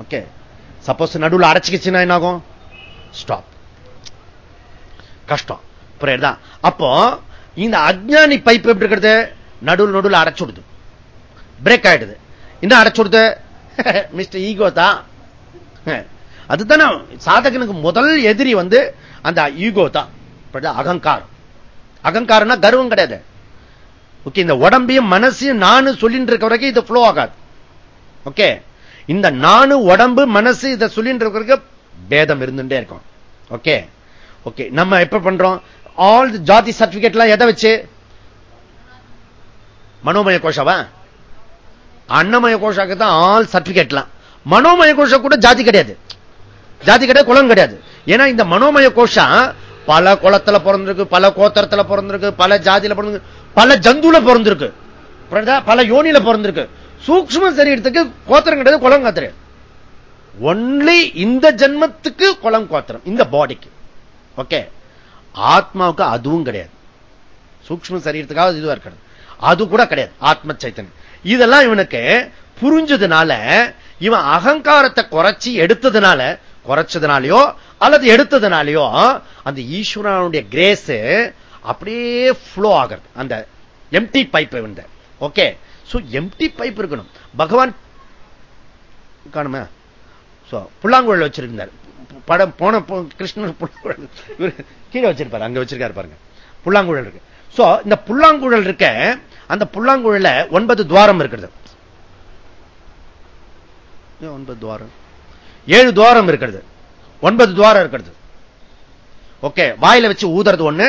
ஓகே சப்போஸ் நடுவில் அடைச்சிக்கிச்சுன்னா என்ன ஆகும் ஸ்டாப் கஷ்டம். புரியுதா? அப்போ இந்த அஜ்ஞானி பைப் எப்படி இருக்கிறது? நடுவில் நடுவில் அடைச்சுடுது பிரேக் ஆயிடுது. என்ன அடைச்சுடுது மிஸ்டர் ஈகோ தான். அதுதானே சாதகனுக்கு முதல் எதிரி வந்து அந்த ஈகோ தான். அகங்காரம். அகங்காரம்னா கர்வம் கிடையாது. ஓகே இந்த உடம்பையும் மனசையும் நானு சொல்லிட்டு இருக்க வரைக்கும் இது ஃப்ளோ ஆகாது. ஓகே இந்த நானு உடம்பு மனசு இதை சொல்லிட்டு இருக்க பேதம் இருந்துட்டே இருக்கும். ஓகே ஓகே நம்ம எப்ப பண்றோம்? ஆல் ஜாதி சர்டிபிகேட் எல்லாம் எதை வச்சு? மனோமய கோஷாவா? அன்னமய கோஷாக்கு தான் ஆல் சர்டிபிகேட்லாம் மனோமய கோஷம் கூட ஜாதி கிடையாது. ஜாதி கிடையாது குளம் கிடையாது. ஏன்னா இந்த மனோமய கோஷம் பல குளத்துல பிறந்திருக்கு பல கோத்தரத்துல பிறந்திருக்கு பல ஜாதியில பிறந்திருக்கு பல ஜந்துல பிறந்திருக்கு. பல யோனியில பிறந்திருக்கு. சூக்ம சரீரத்துக்கு கோத்திரம் கிடையாது குளம் கத்துறது ஒன்லி இந்த ஜென்மத்துக்கு குளம் கோத்திரம் இந்த பாடிக்கு ஓகே ஆத்மாவுக்கு அதுவும் கிடையாது. சூக்ம சரீரத்துக்காக இதுவா இருக்கிறது. அது கூட கிடையாது. ஆத்ம சைத்தன்யம். இதெல்லாம் இவனுக்கு புரிஞ்சதுனால இவன் அகங்காரத்தை குறைச்சி எடுத்ததுனால குறைச்சதுனாலயோ அல்லது எடுத்ததுனாலயோ அந்த ஈஸ்வரனுடைய கிரேஸ் அப்படியே ஃப்ளோ ஆகிறது. அந்த எம்டி பைப் வந்து ஓகே எம்டி பைப் இருக்கணும். பகவான் காணுமே? புல்லாங்குழல் வச்சிருந்தார். படம் போன கிருஷ்ணன் கீழே வச்சிருப்பாரு அங்க வச்சிருக்காரு பாருங்க. புல்லாங்குழல் இருக்கு. சோ இந்த புல்லாங்குழல் இருக்க அந்த புல்லாங்குழல ஒன்பது துவாரம் இருக்கிறது ஒன்பது துவாரம்? ஏழு துவாரம் இருக்கிறது ஒன்பது துவாரம் இருக்கிறது ஓகே வாயில வச்சு ஊதுறது ஒண்ணு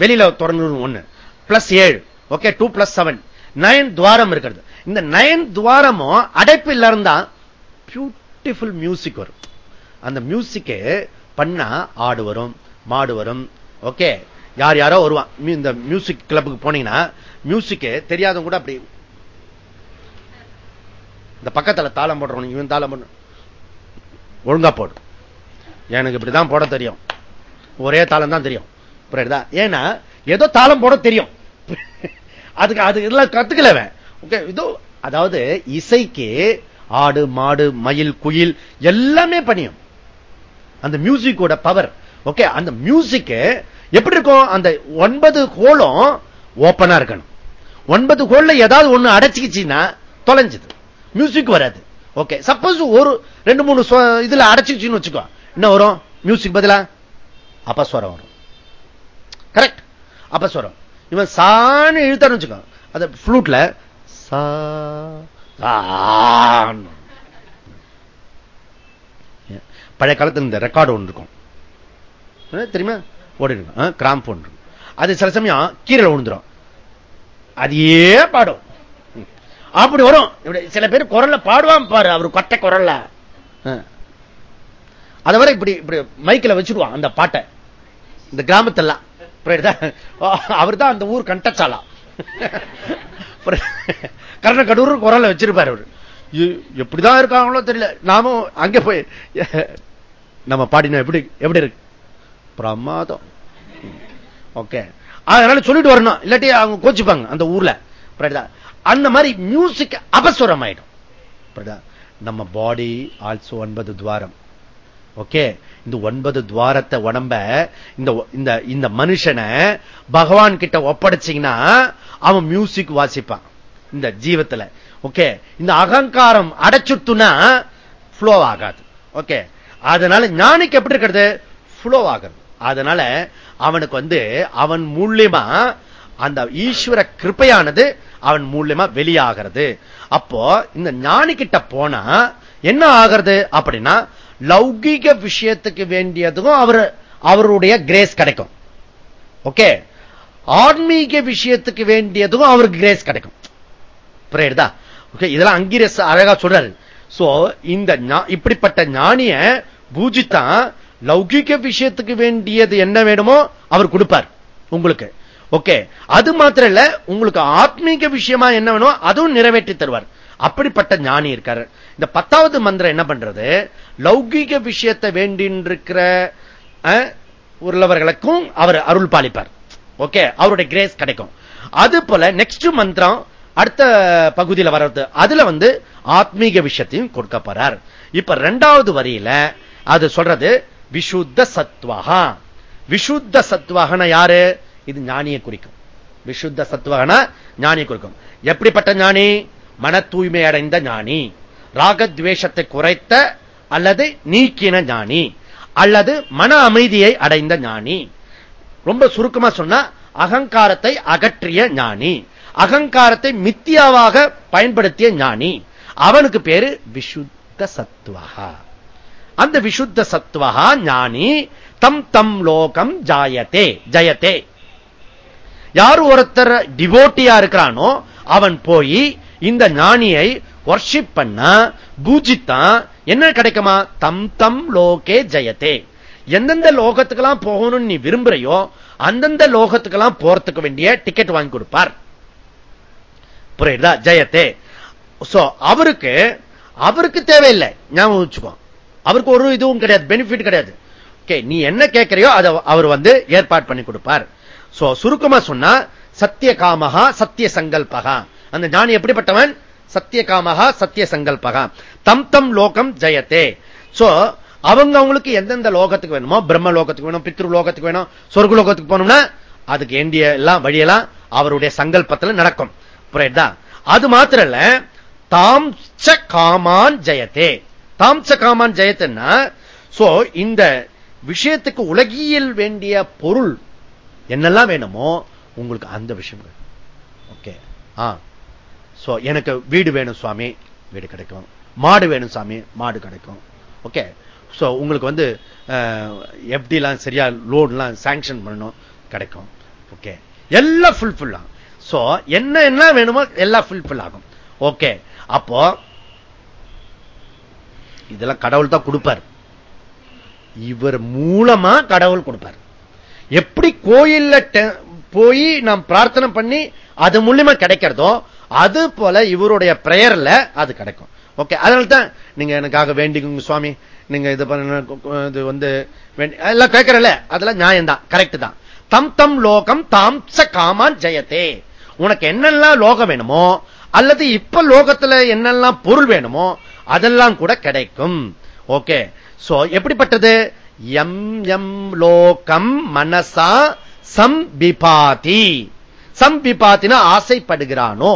வெளியில தொடர்ந்து ஒண்ணு. பிளஸ் ஏழு. Okay two plus seven nine துவாரம் இருக்கிறது இந்த நயன் துவாரமும் அடைப்பு இருந்தா பியூட்டிஃபுல் மியூசிக் வரும். அந்த மியூசிக்கு பண்ணா ஆடு வரும் மாடு வரும். ஓகே யார் யாரோ வருவான். இந்த மியூசிக் கிளப்புக்கு போனீங்கன்னா மியூசிக்கு தெரியாதவங்க கூட அப்படி இந்த பக்கத்துல தாளம் போடுறோம் இவன் தாளம் போடு ஒழுங்கா போடு. எனக்கு இப்படிதான் போட தெரியும். ஒரே தாளம் தான் தெரியும். புரியுதா? ஏன்னா ஏதோ தாளம் போட தெரியும். அதுக்கு அது இதெல்லாம் கத்துக்கலவன் ஓகே இதோ அதாவது இசைக்கு ஆடு மாடு மயில் குயில் எல்லாமே பண்ணியும் அந்த மியூசிக்கோட பவர் ஓகே அந்த மியூசிக் எப்படி இருக்கும்? அந்த ஒன்பது கோலம் ஓப்பனா இருக்கணும். ஒன்பது ஹோல்ல ஏதாவது ஒண்ணு அடைச்சிக்கிச்சுன்னா தொலைஞ்சது. மியூசிக் வராது. ஓகே சப்போஸ் ஒரு ரெண்டு மூணு இதுல அடைச்சிக்கிச்சுன்னு வச்சுக்கோ. என்ன வரும்? மியூசிக் பதிலா? அபஸ்வரம் வரும். கரெக்ட் அபஸ்வரம். இவன் சாணி இழுத்தான்னு வச்சுக்கோ. அந்த ஃப்ளூட்ல சா பழைய காலத்தில் இந்த ரெக்கார்டு ஒன்று இருக்கும். தெரியுமா? ஓடி இருக்கும் கிராம்ப் ஒன்று இருக்கும். அது சில சமயம் கீரை விழுந்துரும். அதையே பாடும். அப்படி வரும். சில பேர் குரல்ல பாடுவான் பாரு அவர் கொட்டை குரல்ல. அதை வர இப்படி இப்படி மைக்கில் வச்சுடுவான் அந்த பாட்டை. இந்த கிராமத்தெல்லாம். அவர் தான் அந்த ஊர் கண்டச்சாலா. கர்ணக்கடூர் குரல்ல வச்சிருப்பாரு அவர். எப்படிதான் இருக்காங்களோ தெரியல. நாமும் அங்க போய் நம்ம பாடினோம் எப்படி எப்படி இருக்கு? பிரமாதம். ஓகே. அதனால சொல்லிட்டு வரணும். இல்லாட்டி அவங்க கோச்சுப்பாங்க அந்த ஊர்ல. அந்த மாதிரி மியூசிக் அபஸ்வரம் ஆயிடும் நம்ம பாடி ஆல்சோ ஒன்பது துவாரம். ஓகே? இந்த ஒன்பது துவாரத்தை உடம்ப இந்த இந்த மனுஷனை பகவான் கிட்ட ஒப்படைச்சிங்கன்னா அவன் மியூசிக் வாசிப்பான். இந்த ஜீவத்துல. ஓகே இந்த அகங்காரம் அடைச்சுட்டுனா ஃப்ளோ ஆகாது. ஓகே அதனால ஞானிக்கு எப்படி இருக்கிறது? ஃப்ளோ ஆகிறது அதனால அவனுக்கு வந்து அவன் மூலியமா அந்த ஈஸ்வர கிருப்பையானது அவன் மூலியமா வெளியாகிறது. அப்போ இந்த ஞானி கிட்ட போனா என்ன ஆகிறது அப்படின்னா லௌகிக விஷயத்துக்கு வேண்டியதுக்கும் அவர் அவருடைய கிரேஸ் கிடைக்கும். ஓகே ஆன்மீக விஷயத்துக்கு வேண்டியதுக்கும் அவருக்கு கிரேஸ் கிடைக்கும். புரியுதா ஓகே இதெல்லாம் அங்கிரஸ் அழகா சொல்றாரு. சோ இந்த இப்படிப்பட்ட ஞானிய பூஜித்தான் லௌகிக விஷயத்துக்கு வேண்டியது என்ன வேணுமோ அவர் கொடுப்பார் உங்களுக்கு. ஓகே அது மாத்திரம் இல்ல உங்களுக்கு ஆத்மீக விஷயமா என்ன வேணும் அதுவும் நிறைவேற்றி தருவார். அப்படிப்பட்ட ஞானி இருக்காரு. இந்த பத்தாவது மந்திரம் என்ன பண்றது? லௌகிக விஷயத்தை வேண்டின்றிருக்கிற உள்ளவர்களுக்கும் அவர் அருள் பாலிப்பார். ஓகே அவருடைய கிரேஸ் கிடைக்கும். அது போல நெக்ஸ்ட் மந்திரம் அடுத்த பகுதியில் வர்றது. அதுல வந்து ஆத்மீக விஷயத்தையும் கொடுக்க போறார். இப்ப ரெண்டாவது வரியில அது சொல்றது விஷுத்த சத்வகா விஷுத்த சத்வகன யாரு? இது ஞானியை குறிக்கும். விஷுத்த சத்வகன ஞானியை குறிக்கும். எப்படிப்பட்ட ஞானி? மன தூய்மை அடைந்த ஞானி. ராகத்வேஷத்தை குறைத்த அல்லது நீக்கின ஞானி. அல்லது மன அமைதியை அடைந்த ஞானி. ரொம்ப சுருக்கமா சொன்னா அகங்காரத்தை அகற்றிய ஞானி. அகங்காரத்தை மித்தியாவாக பயன்படுத்திய ஞானி. அவனுக்கு பேரு விசுத்த சத்துவகா அந்த விசுத்த சத்துவகா ஞானி தம் தம் லோகம் ஜாயத்தே ஜயத்தே யார் ஒருத்தர் டிவோட்டியா இருக்கிறானோ அவன் போய் இந்த ஞானியை வர்ஷிப் பண்ண பூஜித்தான் என்ன கிடைக்குமா? தம் தம் லோகே ஜெயத்தே எந்தெந்த லோகத்துக்கெல்லாம் போகணும்னு நீ விரும்புறையோ அந்தந்த லோகத்துக்கெல்லாம் போறதுக்கு வேண்டிய டிக்கெட் வாங்கி கொடுப்பார். புரியுதா? ஜெயத்தே. அவருக்கு அவருக்கு தேவையில்லை. ஞாபகம் வச்சுக்கோ. அவருக்கு ஒரு இதுவும் கிடையாது பெனிஃபிட் கிடையாது. ஓகே நீ என்ன கேட்கறியோ அதை அவர் வந்து ஏற்பாடு பண்ணி கொடுப்பார். சோ சுருக்கமா சொன்னா சத்திய காமகா சத்திய சங்கல்பகா அந்த ஞானி எப்படிப்பட்டவன்? சத்திய காமகா சத்திய சங்கல்பகா தம் தம் லோகம் ஜெயத்தே. சோ அவங்க அவங்களுக்கு எந்தெந்த லோகத்துக்கு வேணுமோ பிரம்ம லோகத்துக்கு வேணும் பித்ரு லோகத்துக்கு வேணும் சொர்க்க லோகத்துக்கு போனோம்னா அதுக்கு வேண்டிய எல்லாம் வழியெல்லாம் அவருடைய சங்கல்பத்தில் நடக்கும். புரியுதா? அது மாத்திரம் இல்ல தாம் காமான் ஜெயத்தே. தாம்ச காமான் ஜெயத்துன்னா சோ இந்த விஷயத்துக்கு உலகியல் வேண்டிய பொருள் என்னெல்லாம் வேணுமோ உங்களுக்கு அந்த விஷயம் ஓகே ஆ. சோ எனக்கு வீடு வேணும் சுவாமி வீடு கிடைக்கும். மாடு வேணும் சாமி மாடு கிடைக்கும். ஓகே சோ உங்களுக்கு வந்து எஃப்டிலாம் சரியா லோன்லாம் சாங்ஷன் பண்ணணும் கிடைக்கும். ஓகே எல்லாம் ஃபுல்ஃபில் சோ என்ன என்ன வேணுமோ எல்லாம் ஃபுல்ஃபில் ஆகும். ஓகே அப்போ இதெல்லாம் கடவுள் தான் கொடுப்பார். இவர் மூலமா கடவுள் கொடுப்பார். எப்படி கோயில்ல போய் நாம் பிரார்த்தனை பண்ணி அது மூலியமா கிடைக்கிறதோ அது போல இவருடைய பிரேயர்ல அது கிடைக்கும். ஓகே அதனால தான் நீங்க எனக்காக வேண்டிக்குங்க சுவாமி. நீங்க இது பண்ண இது வந்து எல்லாம் கேட்கறல அதெல்லாம் நியாயம் தான் கரெக்ட் தான். தம் தம் லோகம் தாம் ச காமான் ஜெயத்தே. உனக்கு என்னெல்லாம் லோகம் வேணுமோ அல்லது இப்ப லோகத்துல என்னெல்லாம் பொருள் வேணுமோ அதெல்லாம் கூட கிடைக்கும். ஓகே. சோ எப்படிப்பட்டது? எம் எம் லோகம் மனசா சம்பிபாதி. சம்பிபாத்தின ஆசைப்படுகிறானோ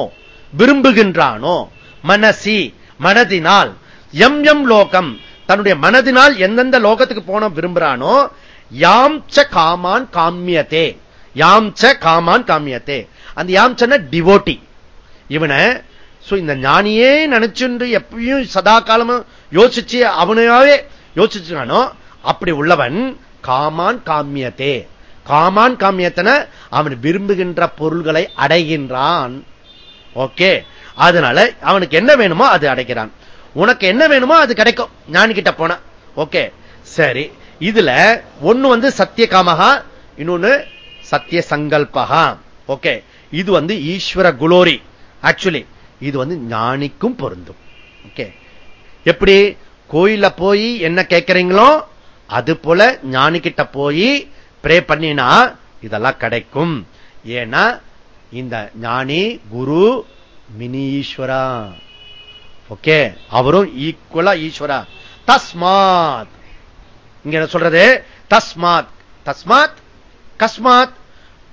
விரும்புகின்றானோ மனசி மனதினால். எம் எம் லோகம் தன்னுடைய மனதினால் எந்தெந்த லோகத்துக்கு போன விரும்புறானோ யாம் ச காமான் காமியத்தே யாம் ச காமான் காமியத்தே அந்த யாம் சொன்ன டிவோட்டி இவனை இந்த ஞானியே நினைச்சுண்டு எப்பயும் சதா காலமும் யோசிச்சு அவனையாவே யோசிச்சுக்கானோ அப்படி உள்ளவன் காமான் காமியத்தே. காமான் காமியத்தன அவன் விரும்புகின்ற பொருள்களை அடைகின்றான். ஓகே. அதனால அவனுக்கு என்ன வேணுமோ அது அடைக்கிறான். உனக்கு என்ன வேணுமோ அது கிடைக்கும். ஞானி கிட்ட போன. ஓகே. சரி. இதுல ஒன்னு வந்து சத்திய காமகா இன்னொன்னு சத்திய சங்கல்பகா ஓகே. இது வந்து ஈஸ்வர குலோரி ஆக்சுவலி இது வந்து ஞானிக்கும் பொருந்தும். ஓகே எப்படி? கோயில போய் என்ன கேட்கிறீங்களோ அது போல ஞானிக்கிட்ட போய் பிரே பண்ணினா இதெல்லாம் கிடைக்கும். ஏன்னா இந்த ஞானி குரு மினி ஈஸ்வரா. ஓகே அவரும் ஈக்குவலா ஈஸ்வரா. தஸ்மாத். இங்க என்ன சொல்றது? தஸ்மாத். தஸ்மாத்? கஸ்மாத்.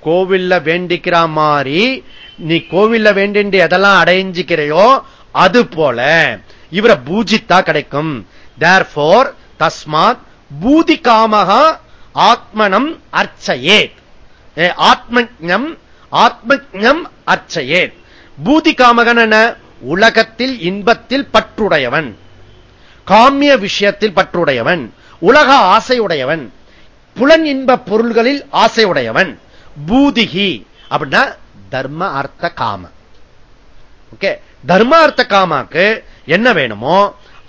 கோவில்ல வேண்டிக்கிற மாதிரி நீ கோவில்ல வேண்டி எதெல்லாம் அடைஞ்சிக்கிறையோ அது போல இவரை பூஜித்தா கிடைக்கும். தேர் போர் தஸ்மாத் பூதி காமகா ஆத்மனம் அர்ச்சையேத். ஆத்மஜம் ஆத்மஜம் அர்ச்சையேத். பூதி காமகன் என்ன? உலகத்தில் இன்பத்தில் பற்றுடையவன். காமிய விஷயத்தில் பற்றுடையவன். உலக ஆசையுடையவன். புலன் இன்ப பொருள்களில் ஆசையுடையவன். பூதிகி. அப்படின்னா தர்ம அர்த்த காம. ஓகே தர்ம அர்த்த காமாக்கு என்ன வேணுமோ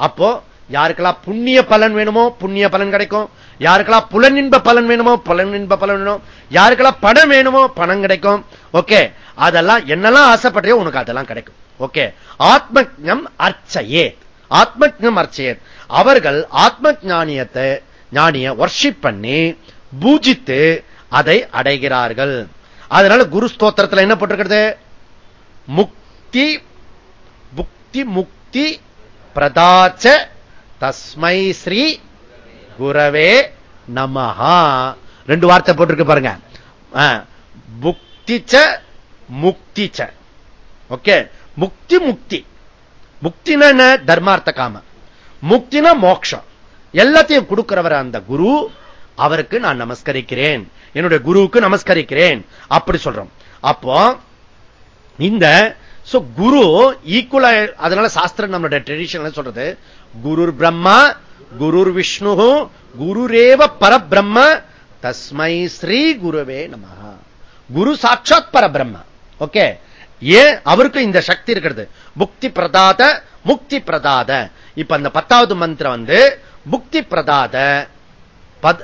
அப்போ யாருக்கெல்லாம் புண்ணிய பலன் வேணுமோ புண்ணிய பலன் கிடைக்கும். யாருக்கெல்லாம் புலனின்ப பலன் வேணுமோ புலனின்ப பலன் வேணும். யாருக்கெல்லாம் பணம் வேணுமோ பணம் கிடைக்கும். ஓகே அதெல்லாம் என்னெல்லாம் ஆசைப்படுறியோ உனக்கு அதெல்லாம் கிடைக்கும். ஓகே ஆத்மஜம் அர்ச்சையே ஆத்மஜம் அர்ச்சையே அவர்கள் ஆத்ம ஞானியத்தை ஞானிய வர்ஷிப் பண்ணி பூஜித்து அதை அடைகிறார்கள். அதனால குரு ஸ்தோத்திரத்தில் என்ன போட்டிருக்கிறது? முக்தி புக்தி முக்தி பிரதாச்ச தஸ்மை ஸ்ரீ குரவே நமஹா. ரெண்டு வார்த்தை போட்டிருக்கு பாருங்க. புக்திச்ச முக்திச்ச. ஓகே? முக்தி முக்தி. முக்தினா என்ன? தர்மார்த்த காம. முக்தினா மோக்ஷம். எல்லாத்தையும் கொடுக்கிறவர் அந்த குரு? அவருக்கு நான் நமஸ்கரிக்கிறேன். என்னுடைய குருவுக்கு நமஸ்கரிக்கிறேன். அப்படி சொல்றோம். அப்போ இந்த குரு ஈக்குவலா அதனால சாஸ்திரம் நம்மளுடைய ட்ரெடிஷன் சொல்றது குரு பிரம்மா குரு விஷ்ணு குருரேவ பரபிரம்ம தஸ்மை ஸ்ரீ குருவே நம. குரு சாட்சாத் பரபிரம்ம. ஓகே? ஏன் அவருக்கும் இந்த சக்தி இருக்கிறது. முக்தி பிரதாத முக்தி பிரதாத. இப்ப அந்த பத்தாவது மந்திரம் வந்து முக்தி பிரதாத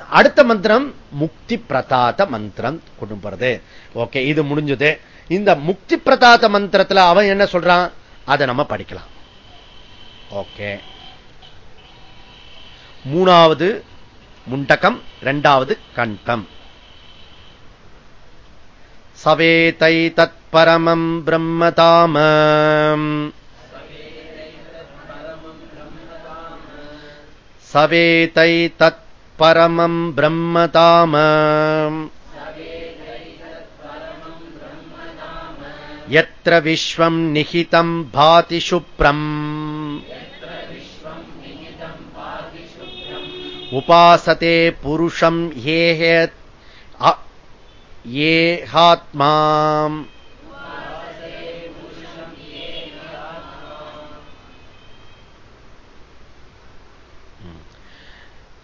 அடுத்த மந்திரம் முக்தி பிரதாத மந்திரம் கொண்டு போறது ஓகே இது முடிஞ்சது. இந்த முக்தி பிரதாத மந்திரத்துல அவன் என்ன சொல்றான்? அதை நம்ம படிக்கலாம். ஓகே மூணாவது முண்டகம் இரண்டாவது கண்டம். சவேதை தத் பரமம் பிரம்மதாம சவேதை தத் परमम् ब्रह्म ताम यत्र विश्वम् निहितम् भाति शुभ्रम् उपासते पुरुषम् येहात्मा ये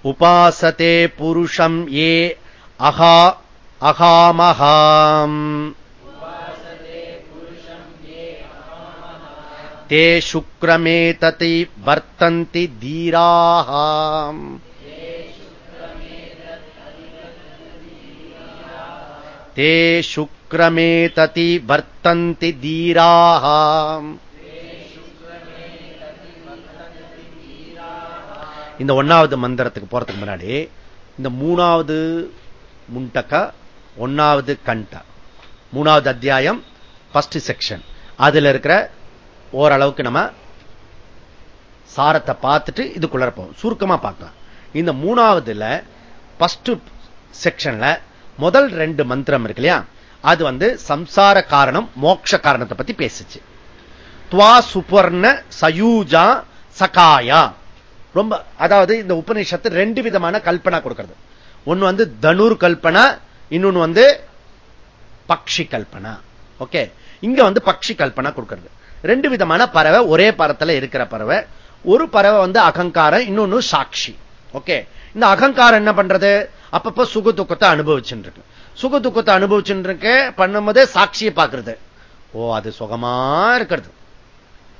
उपासते पुरुषम् ये अहा अहामहाम् ते शुक्रमेतति वर्तन्ति धीराः ते शुक्रमेतति वर्तन्ति धीराः இந்த ஒன்னாவது மந்திரத்துக்கு போறதுக்கு முன்னாடி இந்த மூணாவது முண்டக்கா ஒன்னாவது கண்டா. மூணாவது அத்தியாயம் பஸ்ட் செக்ஷன் அதுல இருக்கிற ஓரளவுக்கு நம்ம சாரத்தை பார்த்துட்டு இதுக்குள்ள போவோம். சுருக்கமா பார்க்கலாம். இந்த மூணாவதுல பஸ்ட் செக்ஷன்ல முதல் ரெண்டு மந்திரம் இருக்கு இல்லையா? அது வந்து சம்சார காரணம் மோட்ச காரணத்தை பத்தி பேசுச்சு. துவா சுபர்ண சயூஜா சகாயா. ரொம்ப அதாவது இந்த உபநிஷத்து ரெண்டு விதமான கல்பனா கொடுக்கிறது. ஒன்னு வந்து தனுர் கல்பனா இன்னொன்னு வந்து பக்ஷி கல்பனா. ஓகே? இங்க வந்து பக்ஷி கல்பனா கொடுக்கிறது. ரெண்டு விதமான பறவை ஒரே பரத்துல இருக்கிற பறவை. ஒரு பறவை வந்து அகங்காரம் இன்னொன்னு சாட்சி. ஓகே? இந்த அகங்காரம் என்ன பண்றது? அப்பப்ப சுக துக்கத்தை அனுபவிச்சுட்டு இருக்கு சுக துக்கத்தை அனுபவிச்சுட்டு இருக்க பண்ணும்போதே சாட்சியை பார்க்கறது. ஓ அது சுகமா இருக்கிறது.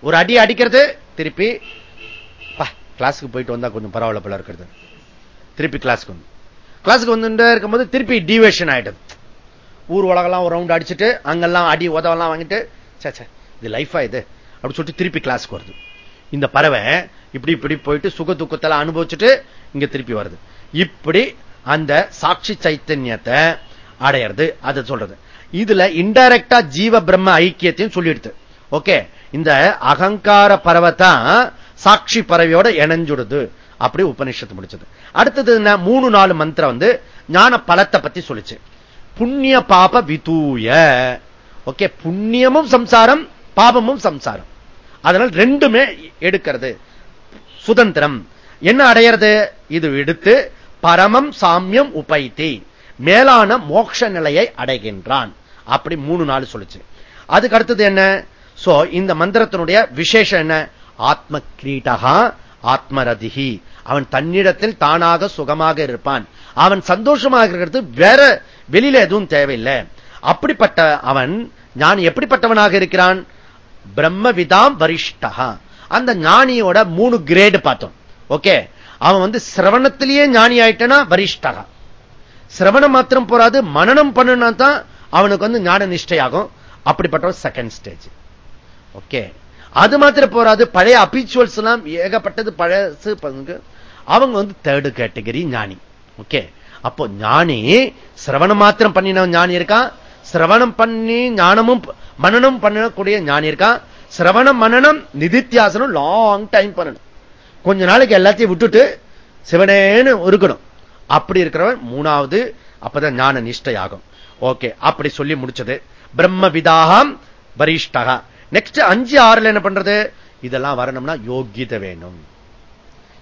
ஒரு அடி அடிக்கிறது திருப்பி கிளாஸுக்கு போயிட்டு வந்தா கொஞ்சம் பரவாயில்ல போல இருக்கிறது. திருப்பி கிளாஸுக்கு வந்து. கிளாஸுக்கு வந்துட்டே இருக்கும்போது திருப்பி டிவேஷன் ஆயிடுது ஊர் உலகெல்லாம் ஒரு ரவுண்ட் அடிச்சுட்டு அங்கெல்லாம் அடி உதவெல்லாம் வாங்கிட்டு சே இது லைஃபா இது? அப்படின்னு சொல்லிட்டு திருப்பி கிளாஸுக்கு வருது. இந்த பறவை இப்படி இப்படி போயிட்டு சுக துக்கத்தெல்லாம் அனுபவிச்சுட்டு இங்க திருப்பி வருது. இப்படி அந்த சாட்சி சைத்தன்யத்தை அடையிறது அதை சொல்றது. இதுல இன்டைரக்டா ஜீவ பிரம்ம ஐக்கியத்தையும் சொல்லிடுது. ஓகே இந்த அகங்கார பறவை தான் சாட்சி பறவையோட இணைஞ்சுடுது. அப்படி உபனிஷத்து முடிச்சது. அடுத்தது என்ன? மூணு நாலு மந்திரம் வந்து ஞான பலத்தை பத்தி சொல்லிச்சு. புண்ணிய பாப விதூய. ஓகே புண்ணியமும் சம்சாரம் பாபமும் சம்சாரம். அதனால் ரெண்டுமே எடுக்கிறது. சுதந்திரம். என்ன அடையிறது? இது எடுத்து பரமம் சாமியம் உபைத்தி. மேலான மோட்ச நிலையை அடைகின்றான். அப்படி மூணு நாள் சொல்லுச்சு. அதுக்கு அடுத்தது என்ன? சோ இந்த மந்திரத்தினுடைய விசேஷம் என்ன? ஆத்ம கிரீட்டகா ஆத்மரதிகி அவன் தன்னிடத்தில் தானாக சுகமாக இருப்பான். அவன் சந்தோஷமாக இருக்கிறது வேற வெளியில எதுவும் தேவையில்லை. அப்படிப்பட்ட அவன் ஞானி எப்படிப்பட்டவனாக இருக்கிறான்? பிரம்மவிதாம் வரிஷ்டகா. அந்த ஞானியோட மூணு கிரேடு பார்த்தோம். ஓகே? அவன் வந்து சிரவணத்திலேயே ஞானி ஆயிட்டனா வரிஷ்டகா. சிரவணம் மாத்திரம் போறாது மனநம் பண்ணுனா தான் அவனுக்கு வந்து ஞான நிஷ்டையாகும் அப்படிப்பட்ட செகண்ட் ஸ்டேஜ் ஓகே? அது மாத்திரம் போறாது பழைய அபிச்சுவல்ஸ் எல்லாம் ஏகப்பட்டது பழசு அவங்க வந்து தேர்டு கேட்டகரி ஞானி. ஓகே அப்போ ஞானி சிரவணம் மாத்திரம் பண்ணின ஞானி இருக்கான் சிரவணம் பண்ணி ஞானமும் மனநம் பண்ணக்கூடிய ஞானி இருக்கான் சிரவணம் மனநம் நிதித்தியாசனம் லாங் டைம் பண்ணணும். கொஞ்ச நாளைக்கு எல்லாத்தையும் விட்டுட்டு சிவனேன்னு இருக்கணும். அப்படி இருக்கிறவன் மூணாவது அப்பதான் ஞான நிஷ்டையாகும். ஓகே அப்படி சொல்லி முடிச்சது. பிரம்ம விதாகம் வரிஷ்டகா நெக்ஸ்ட் அஞ்சு ஆறுல என்ன பண்றது? இதெல்லாம் வரணும்னா யோகிதை வேணும்.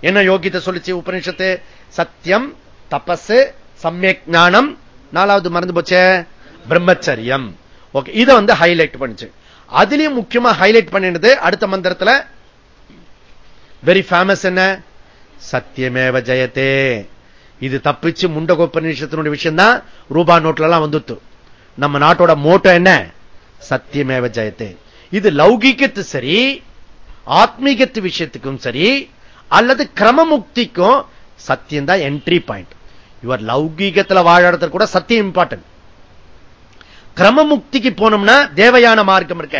என்ன யோகியத்தை சொல்லிச்சு உபனிஷத்து சத்தியம் தபஸ் சமயக் ஞானம். நாலாவது மறந்து போச்சே? பிரம்மச்சரியம். ஓகே இதை வந்து ஹைலைட் பண்ணுச்சு. அதுலயும் முக்கியமா ஹைலைட் பண்ணினது அடுத்த மந்திரத்துல வெரி ஃபேமஸ் என்ன? சத்தியமேவ ஜெயத்தே. இது தப்பிச்சு முண்டகோப்பநிஷத்தினுடைய விஷயம் தான் ரூபா நோட்ல எல்லாம் வந்துட்டு. நம்ம நாட்டோட மோட்டோ என்ன? சத்தியமேவ ஜெயத்தே. இது லௌகிக்கத்து சரி ஆத்மீகத்து விஷயத்துக்கும் சரி அல்லது கிரமமுக்திக்கும் சத்தியம் தான் என்ட்ரி பாயிண்ட் இவர் லௌகீகத்தில் வாழறதுக்கு கூட சத்தியம் இம்பார்ட்டன்ட் கிரமமுக்திக்கு போனோம்னா தேவையான மார்க்கம் இருக்க.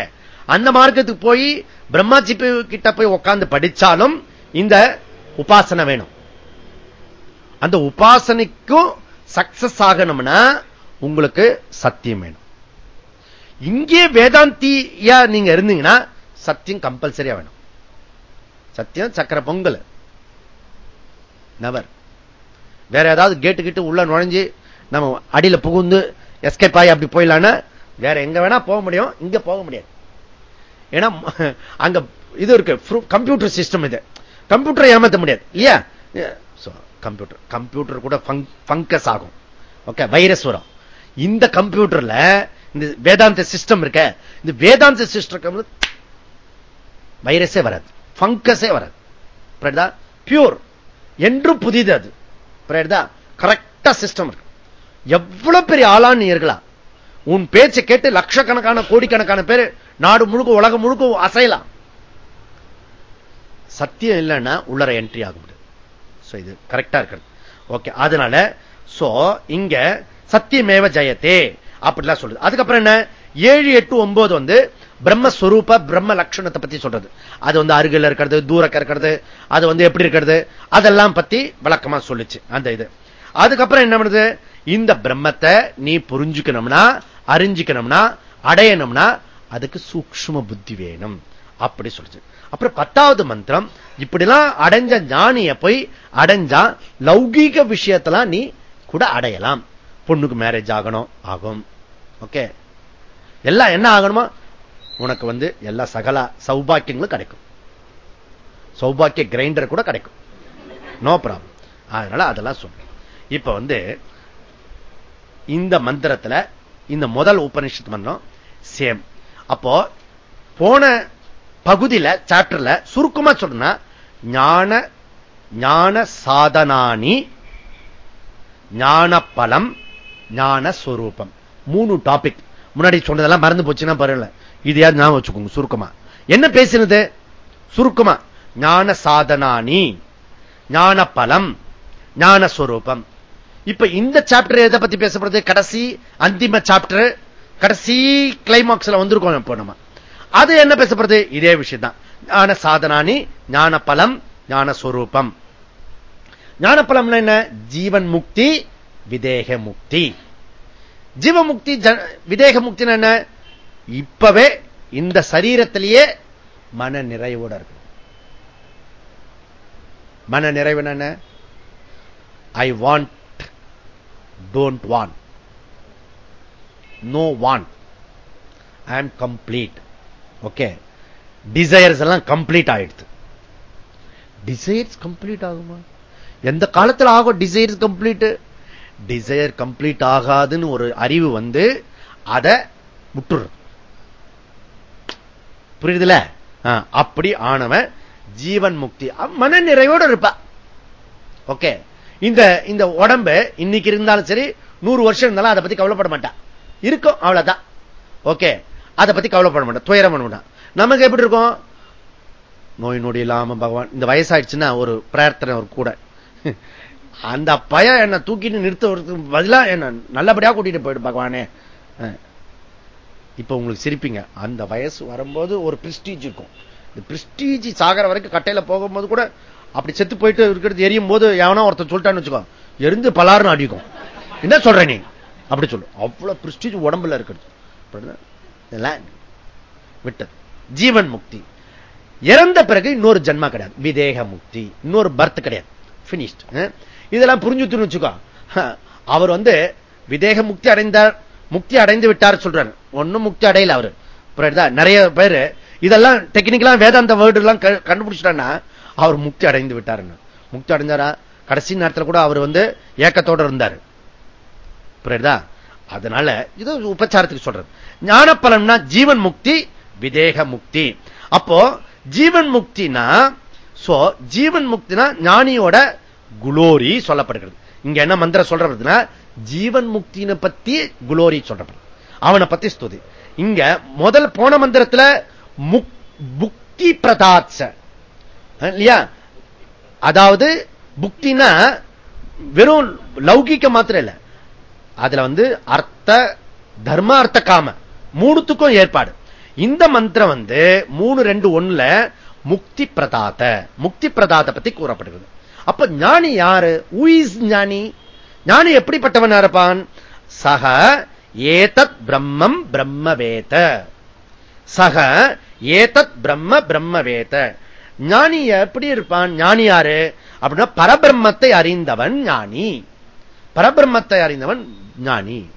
அந்த மார்க்கத்துக்கு போய் பிரம்மாஜி கிட்ட போய் உட்கார்ந்து படிச்சாலும் இந்த உபாசனை வேணும். அந்த உபாசனைக்கும் சக்சஸ் ஆகணும்னா உங்களுக்கு சத்தியம் வேணும். இங்கே வேதாந்தியா நீங்க இருந்தீங்கன்னா சத்தியம் கம்பல்சரியா வேணும். சத்தியம் சக்கர பொங்கல். நவர் வேற ஏதாவது கேட்டு கிட்டு உள்ள நுழைஞ்சு நம்ம அடியில புகுந்து எஸ்கேப் ஆகி அப்படி போயிடலான்னா வேற எங்க வேணா போக முடியும் இங்க போக முடியாது. ஏன்னா அங்க இது இருக்கு கம்ப்யூட்டர் சிஸ்டம் இது. கம்ப்யூட்டரை ஏமாத்த முடியாது. இல்லையா? கம்ப்யூட்டர் கம்ப்யூட்டர் கூட பங்கஸ் ஆகும். ஓகே வைரஸ் வரும். இந்த கம்ப்யூட்டர்ல இந்த வேதாந்த சிஸ்டம் இருக்க இந்த வேதாந்த சிஸ்டம் வைரஸே வராது பங்கஸே வராது. பியூர் என்றும் புதிது அது. கரெக்டா சிஸ்டம் இருக்கு. எவ்வளவு பெரிய ஆளானியர்களா நீ இருக்கலாம். உன் பேச்சை கேட்டு லட்சக்கணக்கான கோடிக்கணக்கான பேர் நாடு முழுக்க உலகம் முழுக்க அசையலாம். சத்தியம் இல்லைன்னா உள்ளர என்ட்ரி ஆக முடியாது. இது கரெக்டா இருக்கிறது. ஓகே அதனால சோ இங்க சத்தியமேவ ஜெயத்தே. அப்படிலாம் சொல்லுது. அதுக்கப்புறம் என்ன? ஏழு எட்டு ஒன்பது வந்து பிரம்மஸ்வரூப பிரம்ம லட்சணத்தை பத்தி சொல்றது. அது வந்து அருகில் இருக்கிறது தூரக்க இருக்கிறது அது வந்து எப்படி இருக்கிறது அதெல்லாம் பத்தி விளக்கமா சொல்லுச்சு அந்த இது. அதுக்கப்புறம் என்ன பண்ணுது? இந்த பிரம்மத்தை நீ புரிஞ்சுக்கணும்னா அறிஞ்சுக்கணும்னா அடையணும்னா அதுக்கு சூக்ம புத்தி வேணும் அப்படி சொல்லுச்சு. அப்புறம் பத்தாவது மந்திரம் இப்படிலாம் அடைஞ்ச ஞானிய போய் அடைஞ்சா லௌகீக விஷயத்தெல்லாம் நீ கூட அடையலாம். பொண்ணுக்கு மேரேஜ் ஆகணும் ஆகும். ஓகே? எல்லாம் என்ன ஆகணுமா? உனக்கு வந்து எல்லா சகல சௌபாக்கியங்களும் கிடைக்கும். சௌபாக்கிய கிரைண்டர் கூட கிடைக்கும். நோ ப்ராப்ளம் அதனால அதெல்லாம் சொல்றேன் இப்ப வந்து இந்த மந்திரத்துல இந்த முதல் உபனிஷத் மந்திரம் சேம் அப்போ போன பகுதியில சாப்டர்ல சுருக்கமா சொன்னா ஞான ஞான சாதனானி ஞான பலம் ஞான ஸ்வரூபம் மூணு டாபிக் முன்னாடி சொன்னதெல்லாம் மறந்து போச்சுன்னா பரவாயில்ல. இதையாவது ஞாபகம் வச்சுக்கோங்க சுருக்கமா. என்ன பேசினது? சுருக்கமா. ஞான சாதனானி ஞான பலம் ஞான ஸ்வரூபம் இப்ப இந்த சாப்டர் எதை பத்தி பேசப்படுறது கடைசி அந்திம சாப்டர் கடைசி கிளைமாக்ஸ்ல வந்திருக்கோம் இப்போ நம்ம. அது என்ன பேசப்படுறது இதே விஷயம் தான் ஞான சாதனானி ஞான பலம் ஞான ஸ்வரூபம் ஞான பலம்னா என்ன? ஜீவன் முக்தி விதேக முக்தி. ஜீவமுக்தி விதேக முக்தி என்ன? இப்பவே இந்த சரீரத்திலேயே மன நிறைவோட இருக்கு மன நிறைவு என்ன? I want don't want no want I am complete okay desires எல்லாம் கம்ப்ளீட் ஆயிடுது. டிசைர்ஸ் கம்ப்ளீட் ஆகுமா? எந்த காலத்தில் ஆகும் டிசைர்ஸ் கம்ப்ளீட் டிசைர் கம்ப்ளீட் ஆகாதுன்னு ஒரு அறிவு வந்து அதை விட்டுரு புரியுதுல? அப்படி ஆனவன் ஜீவன் முக்தி மன நிறைவோடு இருப்பா. ஓகே. இந்த இந்த உடம்பு இன்னைக்கு இருந்தாலும் சரி நூறு வருஷம் இருந்தாலும் அதை பத்தி கவலைப்பட மாட்டான் இருக்கும் அவ்வளவுதான். ஓகே. அதை பத்தி கவலைப்பட மாட்டான் துயரம் பண்ண மாட்டான் நமக்கு எப்படி இருக்கும்? நோய் நொடி இல்லாம பகவான் இந்த வயசாயிடுச்சுன்னா ஒரு பிரார்த்தனை ஒரு கூட. அந்த பயம் என்ன தூக்கிட்டு நிறுத்த பதிலா என்ன நல்லபடியா கூட்டிட்டு போயிடு பகவானே. இப்ப உங்களுக்கு சிரிப்பீங்க. அந்த வயசு வரும்போது ஒரு பிரிஸ்டீஜ் இருக்கும். இந்த பிரிஸ்டீஜ் சாகர வரைக்கும் கட்டையில போகும்போது கூட அப்படி செத்து போயிட்டு இருக்கிறது எரியும் போது எவனா ஒருத்தர் சொல்லிட்டான்னு வச்சுக்கோ எரிந்து பலாருன்னு அடிக்கும். என்ன சொல்ற நீ? அப்படி சொல்லு. அவ்வளவு பிரிஸ்டீஜ் உடம்புல இருக்கிறது. விட்டது. ஜீவன் முக்தி. இறந்த பிறகு இன்னொரு ஜென்மா கிடையாது. விதேக முக்தி. இன்னொரு பர்த் கிடையாது. பினிஷ்ட் இதெல்லாம் புரிஞ்சுத்துன்னு வச்சுக்கோ. அவர் வந்து விதேக முக்தி அடைந்தார் முக்தி அடைந்து விட்டார் சொல்றாரு. ஒன்னும் முக்தி அடையல அவரு. நிறைய பேரு இதெல்லாம் டெக்னிக்கலா வேதாந்த வேர்டு எல்லாம் கண்டுபிடிச்சிட்டான்னா அவர் முக்தி அடைந்து விட்டாருன்னு. முக்தி அடைஞ்சாரா கடைசி நேரத்தில் கூட அவர் வந்து ஏக்கத்தோடு இருந்தார். புரியுதா? அதனால இது உபச்சாரத்துக்கு சொல்றது. ஞான பலம்னா ஜீவன் முக்தி விதேக முக்தி. அப்போ ஜீவன் முக்தினா சோ ஜீவன் முக்தினா ஞானியோட குளோரி சொல்லப்படுகிறது. இங்க என்ன மந்திரம் சொல்றதுன்னா ஜீவன் முக்தியினை பத்தி குளோரி சொல்றப்படுது அவனை பத்தி ஸ்துதி. இங்க முதல் போன மந்திரத்துல புக்தி பிரதாட்ச இல்லையா? அதாவது புக்தினா வெறும் லௌகிக்க மாத்திரம் இல்ல. அதுல வந்து அர்த்த தர்ம அர்த்த காம. மூணுத்துக்கும் ஏற்பாடு. இந்த மந்திரம் வந்து மூணு ரெண்டு ஒண்ணுல முக்தி பிரதாத முக்தி பிரதாத பத்தி கூறப்படுகிறது. அப்ப ஞானி யாரு? உயிஸ் ஞானி? ஞானி எப்படிப்பட்டவன் இருப்பான் சக ஏதத் பிரம்மம் பிரம்மவேத. சக ஏதத் பிரம்ம பிரம்மவேத. ஞானி எப்படி இருப்பான்? ஞானி யாரு? அப்படின்னா பரபிரம்மத்தை அறிந்தவன் ஞானி. பரபிரம்மத்தை அறிந்தவன் ஞானி.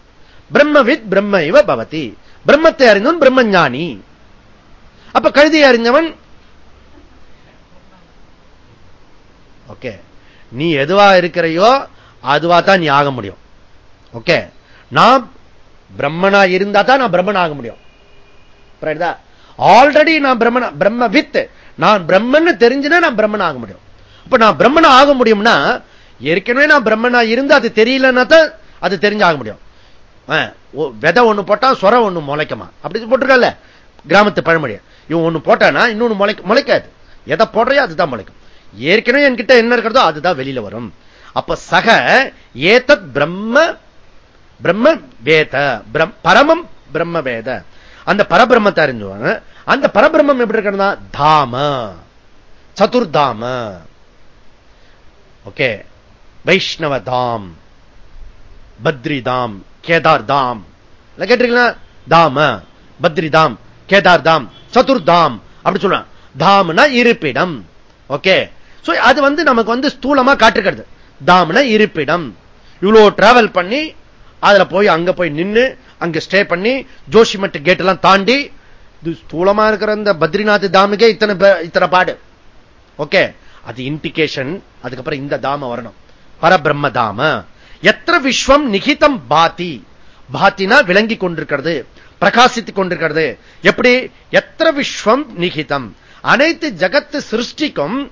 பிரம்மவித் பிரம்ம இவ பவதி. பிரம்மத்தை அறிந்தவன் பிரம்ம ஞானி அப்ப கழுதியை அறிந்தவன் ஓகே நீ எதுவா இருக்கிறையோ அதுவா தான் நீ ஆக முடியும். ஓகே நான் பிரம்மனா இருந்தா தான் நான் பிரம்மன் ஆக முடியும். ஆல்ரெடி நான் பிரம்மன் பிரம்ம வித் நான் பிரம்மன் தெரிஞ்சுனா நான் பிரம்மன் ஆக முடியும். இப்ப நான் பிரம்மன் ஆக முடியும்னா ஏற்கனவே நான் பிரம்மனா இருந்து அது தெரியலன்னா தான் அது தெரிஞ்சு ஆக முடியும் விதை ஒண்ணு போட்டா சொர ஒண்ணு முளைக்குமா? அப்படி போட்டிருக்கல கிராமத்து பழமொழியை. இவன் ஒண்ணு போட்டானா இன்னொன்னு முளைக்க முளைக்காது. எதை போடுறையோ அதுதான் முளைக்கும். ஏற்கனவே என்கிட்ட என்ன இருக்கிறதோ அதுதான் வெளியில வரும். அப்ப சக ஏதத் பிரம்ம பிரம்ம வேத பரமம் பிரம்ம வேத. அந்த பரபிரம்மத்தை அறிஞ்சுவாங்க அந்த பரபிரம்மம் எப்படி இருக்கிறதா தாம. சதுர்தாம. ஓகே. வைஷ்ணவ தாம் பத்ரி தாம் கேதார் தாம் கேட்டிருக்கீங்களா? தாம. பத்ரி தாம் கேதார் தாம் சதுர்தாம். அப்படி சொல்லுவாங்க தாம்னா இருப்பிடம். ஓகே. அது வந்து நமக்கு வந்து ஸ்தூலமா காட்டுக்கிறது தாம்னா இருப்பிடம். இவ்வளவு டிராவல் பண்ணி அதுல போய் அங்க போய் நின்னு அங்க ஸ்டே பண்ணி ஜோஷிமட்டு கேட் எல்லாம் தாண்டி இது ஸ்தூலமா இருக்கிற இந்த பத்ரிநாத் தாமுக்கே இத்தனை இத்தனை பாடு. ஓகே அது இண்டிகேஷன் அதுக்கப்புறம் இந்த தாம வரணும். பரபிரம்ம தாம. எத்திர விஸ்வம் நிகிதம் பாத்தி பாத்தினா விளங்கி கொண்டிருக்கிறது. பிரகாசித்துக் கொண்டிருக்கிறது. எப்படி? எத்திர விஸ்வம் நிகிதம். அனைத்து ஜகத்து சிருஷ்டிக்கும்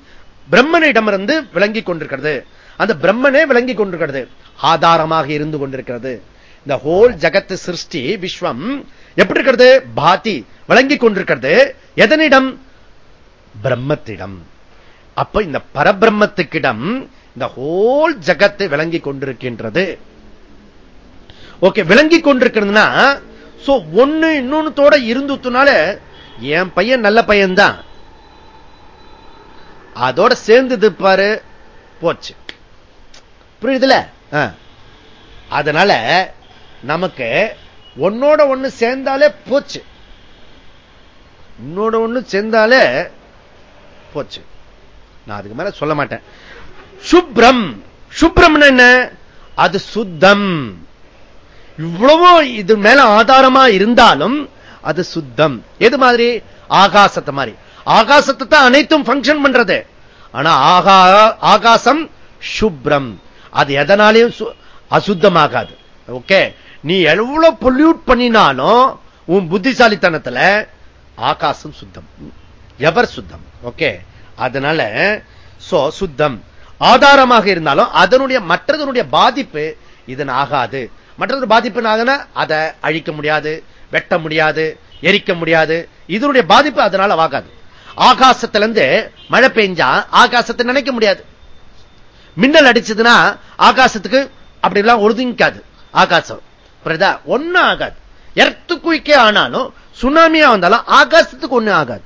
பிரம்மனிடமிருந்து விளங்கி கொண்டிருக்கிறது. அந்த பிரம்மனே விளங்கி கொண்டிருக்கிறது. ஆதாரமாக இருந்து கொண்டிருக்கிறது. இந்த ஹோல் ஜகத்து சிருஷ்டி விஸ்வம் எப்படி இருக்கிறது? பாத்தி விளங்கி கொண்டிருக்கிறது. எதனிடம்? பிரம்மத்திடம். அப்ப இந்த பரபிரம்மத்துக்கிடம் இந்த ஹோல் ஜகத்து விளங்கி கொண்டிருக்கின்றது. ஓகே விளங்கி கொண்டிருக்கிறதுனா ஒண்ணு இன்னொன்னுத்தோட இருந்துனால என் பையன் நல்ல பையன்தான். அதோட சேர்ந்து பாரு. போச்சு. புரியுதுல? அதனால நமக்கு ஒன்னோட ஒண்ணு சேர்ந்தாலே போச்சு. இன்னோட ஒண்ணு சேர்ந்தாலே போச்சு. நான் அதுக்கு மேல சொல்ல மாட்டேன். சுப்ரம். சுப்ரம் என்ன? அது சுத்தம். இவ்வளவோ இது மேல ஆதாரமா இருந்தாலும் அது சுத்தம். எது மாதிரி? ஆகாசத்தை மாதிரி. ஆகாசத்தை தான் அனைத்தும் பங்கன் பண்றது. ஆனா ஆகாசம் சுப்ரம். அது எதனாலையும் அசுத்தமாகாது. ஓகே நீ எவ்வளவு பொல்யூட் பண்ணினாலும் உன் புத்திசாலித்தனத்துல ஆகாசம் சுத்தம். எவர் சுத்தம்? ஓகே அதனால சுத்தம். ஆதாரமாக இருந்தாலும் அதனுடைய மற்றதனுடைய பாதிப்பு இதன் ஆகாது. மற்றது பாதிப்பு ஆகுனா அதை அழிக்க முடியாது வெட்ட முடியாது எரிக்க முடியாது. இதனுடைய பாதிப்பு அதனால ஆகாது. ஆகாசத்திலிருந்து மழை பெஞ்சா ஆகாசத்தை நினைக்க முடியாது. மின்னல் அடிச்சதுன்னா ஆகாசத்துக்கு அப்படி எல்லாம் ஒதுங்கிக்காது ஆகாசம் ஒன்னும் ஆகாது. எர்த்து குயிக்கே ஆனாலும் சுனாமியா வந்தாலும் ஆகாசத்துக்கு ஒண்ணு ஆகாது.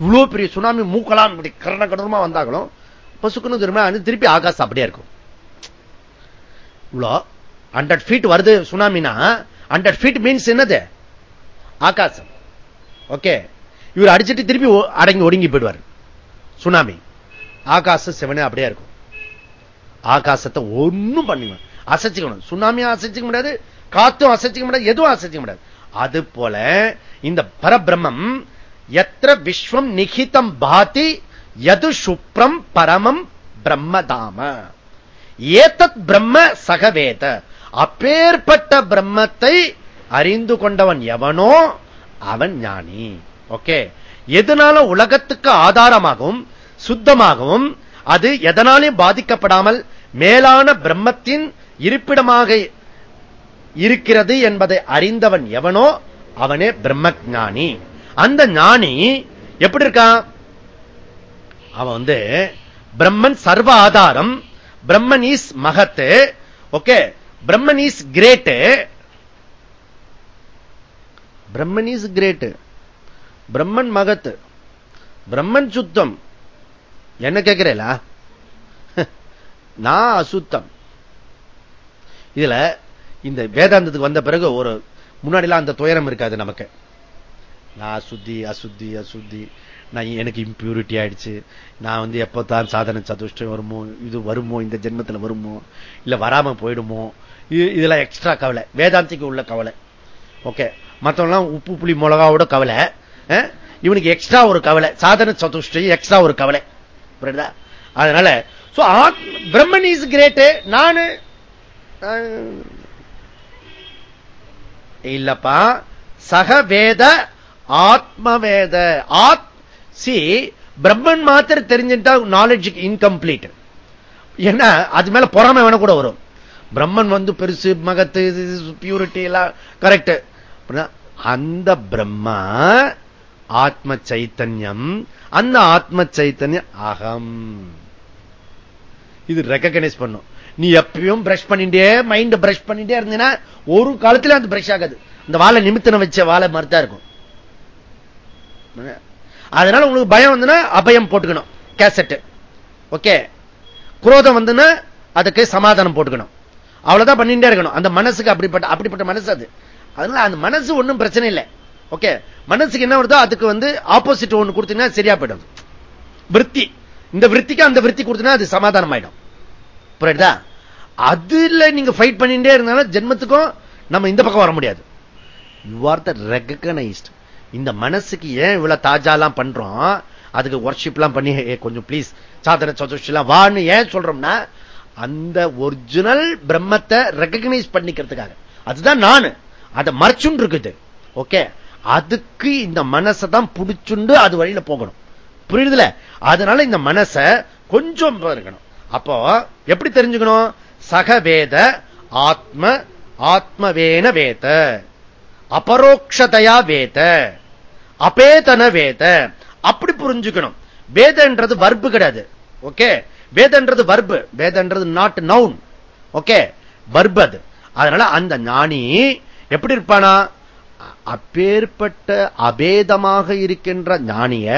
இவ்வளவு பெரிய சுனாமி மூக்கலாம் இப்படி கரண கடனமா வந்தாங்களும் பசுக்குன்னு திரும்ப திருப்பி ஆகாசம் அப்படியே இருக்கும். இவ்வளோ ஹண்ட்ரட் ஃபீட் வருது சுனாமினா. ஹண்ட்ரட் ஃபீட் மீன்ஸ் என்னது? ஆகாசம். ஓகே இவர் அடிச்சுட்டு திருப்பி அடங்கி ஒடுங்கி போயிடுவார். சுனாமி. ஆகாச செவனே அப்படியே இருக்கும். ஆகாசத்தை ஒன்னும் பண்ணுவேன் அசைச்சுக்கணும். சுனாமியும் அசைச்சிக்க முடியாது காத்தும் அசைச்சிக்க முடியாது எதுவும் அசைச்சிக்க முடியாது. அது போல இந்த பரபிரமம் எத்திர விஸ்வம் நிகிதம் பாதி எது சுப்ரம் பரமம் பிரம்மதாம. ஏத்தத் பிரம்ம சகவேத. அப்பேற்பட்ட பிரம்மத்தை அறிந்து கொண்டவன் எவனோ அவன் ஞானி. ஓகே. எதனால உலகத்துக்கு ஆதாரமாகவும் சுத்தமாகவும் அது எதனாலையும் பாதிக்கப்படாமல் மேலான பிரம்மத்தின் இருப்பிடமாக இருக்கிறது என்பதை அறிந்தவன் எவனோ அவனே பிரம்ம ஜானி அந்த ஞானி எப்படி இருக்கான் அவன் வந்து பிரம்மன் சர்வ ஆதாரம் பிரம்மன் இஸ் மகத்து ஓகே. பிரம்மன் இஸ் கிரேட் பிரம்மன் இஸ் கிரேட் பிரம்மன் மகத்து. பிரம்மன் சுத்தம். என்ன கேட்கிறேலா நான் அசுத்தம். இதுல இந்த வேதாந்தத்துக்கு வந்த பிறகு ஒரு முன்னாடிலாம் அந்த துயரம் இருக்காது நமக்கு. நான் அசுத்தி அசுத்தி அசுத்தி. நான் எனக்கு இம்பியூரிட்டி ஆயிடுச்சு. நான் வந்து எப்போ தான் சாதன சதுஷ்டம் வருமோ இது வருமோ இந்த ஜென்மத்தில் வருமோ இல்லை வராம போயிடுமோ இதெல்லாம் எக்ஸ்ட்ரா கவலை. வேதாந்திக்கு உள்ள கவலை. ஓகே மற்றவங்களாம் உப்பு புளி மிளகாவோட கவலை. இவனுக்கு எக்ஸ்ட்ரா ஒரு கவலை. சாதன சதுஷ்டி எக்ஸ்ட்ரா ஒரு கவலை. புரியுதா? அதனால பிரம்மன் இஸ் கிரேட் நானு இல்லப்பா. சக வேத ஆத்மவேத ஆத் சி பிரம்மன் மாத்திர தெரிஞ்சுட்டா நாலேஜுக்கு இன்கம்ப்ளீட் ஏன்னா அது மேல பொறாமை வேணா கூட வரும். பிரம்மன் வந்து பெருசு மகத்து பியூரிட்டி எல்லாம் கரெக்ட் அந்த பிரம்மா ஆத்ம சைத்தன்யம் அந்த ஆத்ம சைத்தன்யம் அகம். இது ரெக்கக்னைஸ் பண்ணும். நீ எப்பயும் பிரஷ் பண்ணிட்டே மைண்ட் பிரஷ் பண்ணிட்டே இருந்தீங்கன்னா ஒரு காலத்துல அது பிரஷ் ஆகாது. இந்த வாழை நிமித்தன வச்ச வாழை மறுத்தா இருக்கும். அதனால உங்களுக்கு பயம் வந்துன்னா அபயம் போட்டுக்கணும். கேசட் ஓகே குரோதம் வந்துன்னா அதுக்கு சமாதானம் போட்டுக்கணும். அவ்வளவுதான் பண்ணிட்டே இருக்கணும். அந்த மனசுக்கு அப்படிப்பட்ட அப்படிப்பட்ட மனசு அது. அதனால அந்த மனசு ஒன்றும் பிரச்சனை இல்லை. ஓகே. மனசுக்கு என்ன வருதோ அதுக்கு வந்து ஆப்போசிட் ஒன்று கொடுத்தீங்கன்னா சரியா போயிடும். விற்பி இந்த விற்பிக்கு அந்த விற்பி கொடுத்தீங்கன்னா அது சமாதானம் ஆயிடும் புரியுதா? அதுல நீங்க ஃபைட் பண்ணிட்டே இருந்தாலும் ஜென்மத்துக்கும் நம்ம இந்த பக்கம் வர முடியாது. யூ ஆர் த ரெகனைஸ்ட் இந்த மனசுக்கு ஏன் இவ்வளவு தாஜாலாம் பண்றோம்? அதுக்கு ஒர்க்ஷிப் எல்லாம் பண்ணி கொஞ்சம் பிளீஸ் சாதன சதுஷ்டிலாம் வான்னு ஏன் சொல்றோம்னா அந்த ஒரிஜினல் பிரம்மத்தை ரெகனைஸ் பண்ணிக்கிறதுக்காக. அதுதான் நான். அதை மறைச்சுண்டு இருக்குது. ஓகே? அதுக்கு இந்த மனசை தான் பிடிச்சுண்டு அது வழியில போகணும். புரியுதுல? அதனால இந்த மனசை கொஞ்சம் இருக்கணும் அப்போ எப்படி தெரிஞ்சுக்கணும்? சகவேத ஆத்ம ஆத்மவேன வேத. அபரோக்ஷதையா வேத. அபேதன வேத. அப்படி புரிஞ்சுக்கணும். வேதன்றது வர்பு கிடையாது. ஓகே? வேதன்றது வர்பு வேதன்றது நாட் நவுன் ஓகே? வர்பு அது. அதனால அந்த ஞானி எப்படி இருப்பானா? அப்பேற்பட்ட அபேதமாக இருக்கின்ற ஞானிய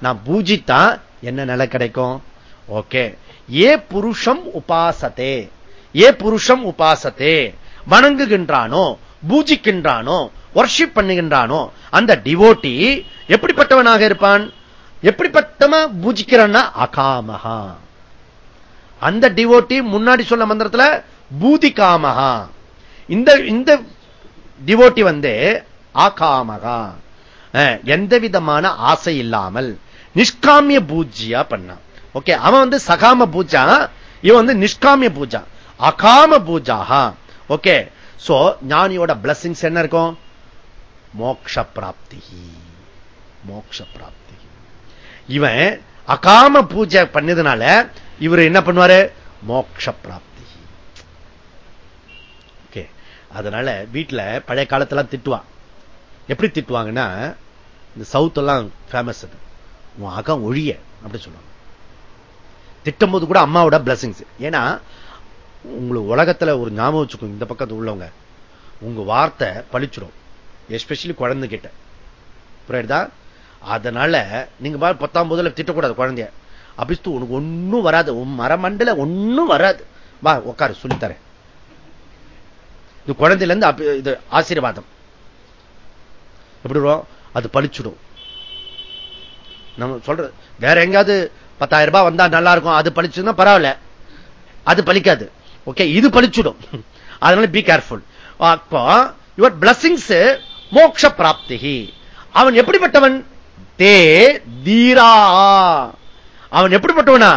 நான் பூஜித்தா என்ன நிலை கிடைக்கும்? ஓகே. ஏ புருஷம் உபாசத்தே. ஏ புருஷம் உபாசத்தே. வணங்குகின்றானோ பூஜிக்கின்றானோ ஒர்ஷிப் பண்ணுகின்றானோ அந்த டிவோட்டி எப்படிப்பட்டவனாக இருப்பான்? எப்படிப்பட்டமா பூஜிக்கிறான்னா அகாமகா அந்த டிவோட்டி முன்னாடி சொன்ன மந்திரத்துல பூதி காமகா இந்த இந்த டிவோட்டி வந்து ஆகாமகா. எந்த விதமான ஆசை இல்லாமல் நிஷ்காமிய பூஜ்யா பண்ணான். ஓகே அவன் வந்து சகாம பூஜா இவன் வந்து நிஷ்காமிய பூஜா. அகாம பூஜாஹா. ஓகே சோ ஞானியோட பிளஸிங்ஸ் என்ன இருக்கும்? மோக்ஷ பிராப்தி. மோக்ஷ பிராப்தி. இவன் அகாம பூஜை பண்ணதுனால இவர் என்ன பண்ணுவாரு? மோக்ஷ பிராப்தி. ஓகே அதனால வீட்டுல பழைய காலத்துல திட்டுவான். எப்படி திட்டுவாங்கன்னா இந்த சவுத் எல்லாம் ஃபேமஸ் அது. உன் அகம் ஒழிய அப்படி சொல்லுவாங்க. திட்டும் போது கூட அம்மாவோட பிளஸிங்ஸ் ஏன்னா உங்களுக்கு உலகத்துல ஒரு ஞாபகம் வச்சுக்கோங்க இந்த பக்கத்து உள்ளவங்க. உங்க வார்த்தை பழிச்சிடும் எஸ்பெஷலி குழந்தை கிட்ட புரியுதா? அதனால நீங்க பத்தாம் போதுல திட்டக்கூடாது குழந்தைய. அபிஸ்து உனக்கு ஒன்னும் வராது. உன் மரமண்டல ஒன்னும் வராது. வா உட்காரு சொல்லித்தரேன். இது குழந்தையில இருந்து இது ஆசீர்வாதம். எப்படி அது பழிச்சிடும். நம்ம சொல்ற வேற எங்காவது பத்தாயிரம் ரூபாய் வந்தா நல்லா இருக்கும். அது பழிச்சுன்னா பரவாயில்ல. அது பலிக்காது ஓகே இது பழிச்சுடும். அதனால பி கேர்ஃபுல் அப்போ யுவர் பிளஸிங்ஸ் மோக்ஷ பிராப்தி அவன் எப்படிப்பட்டவன்? தே தீரா. அவன் எப்படிப்பட்டவனா?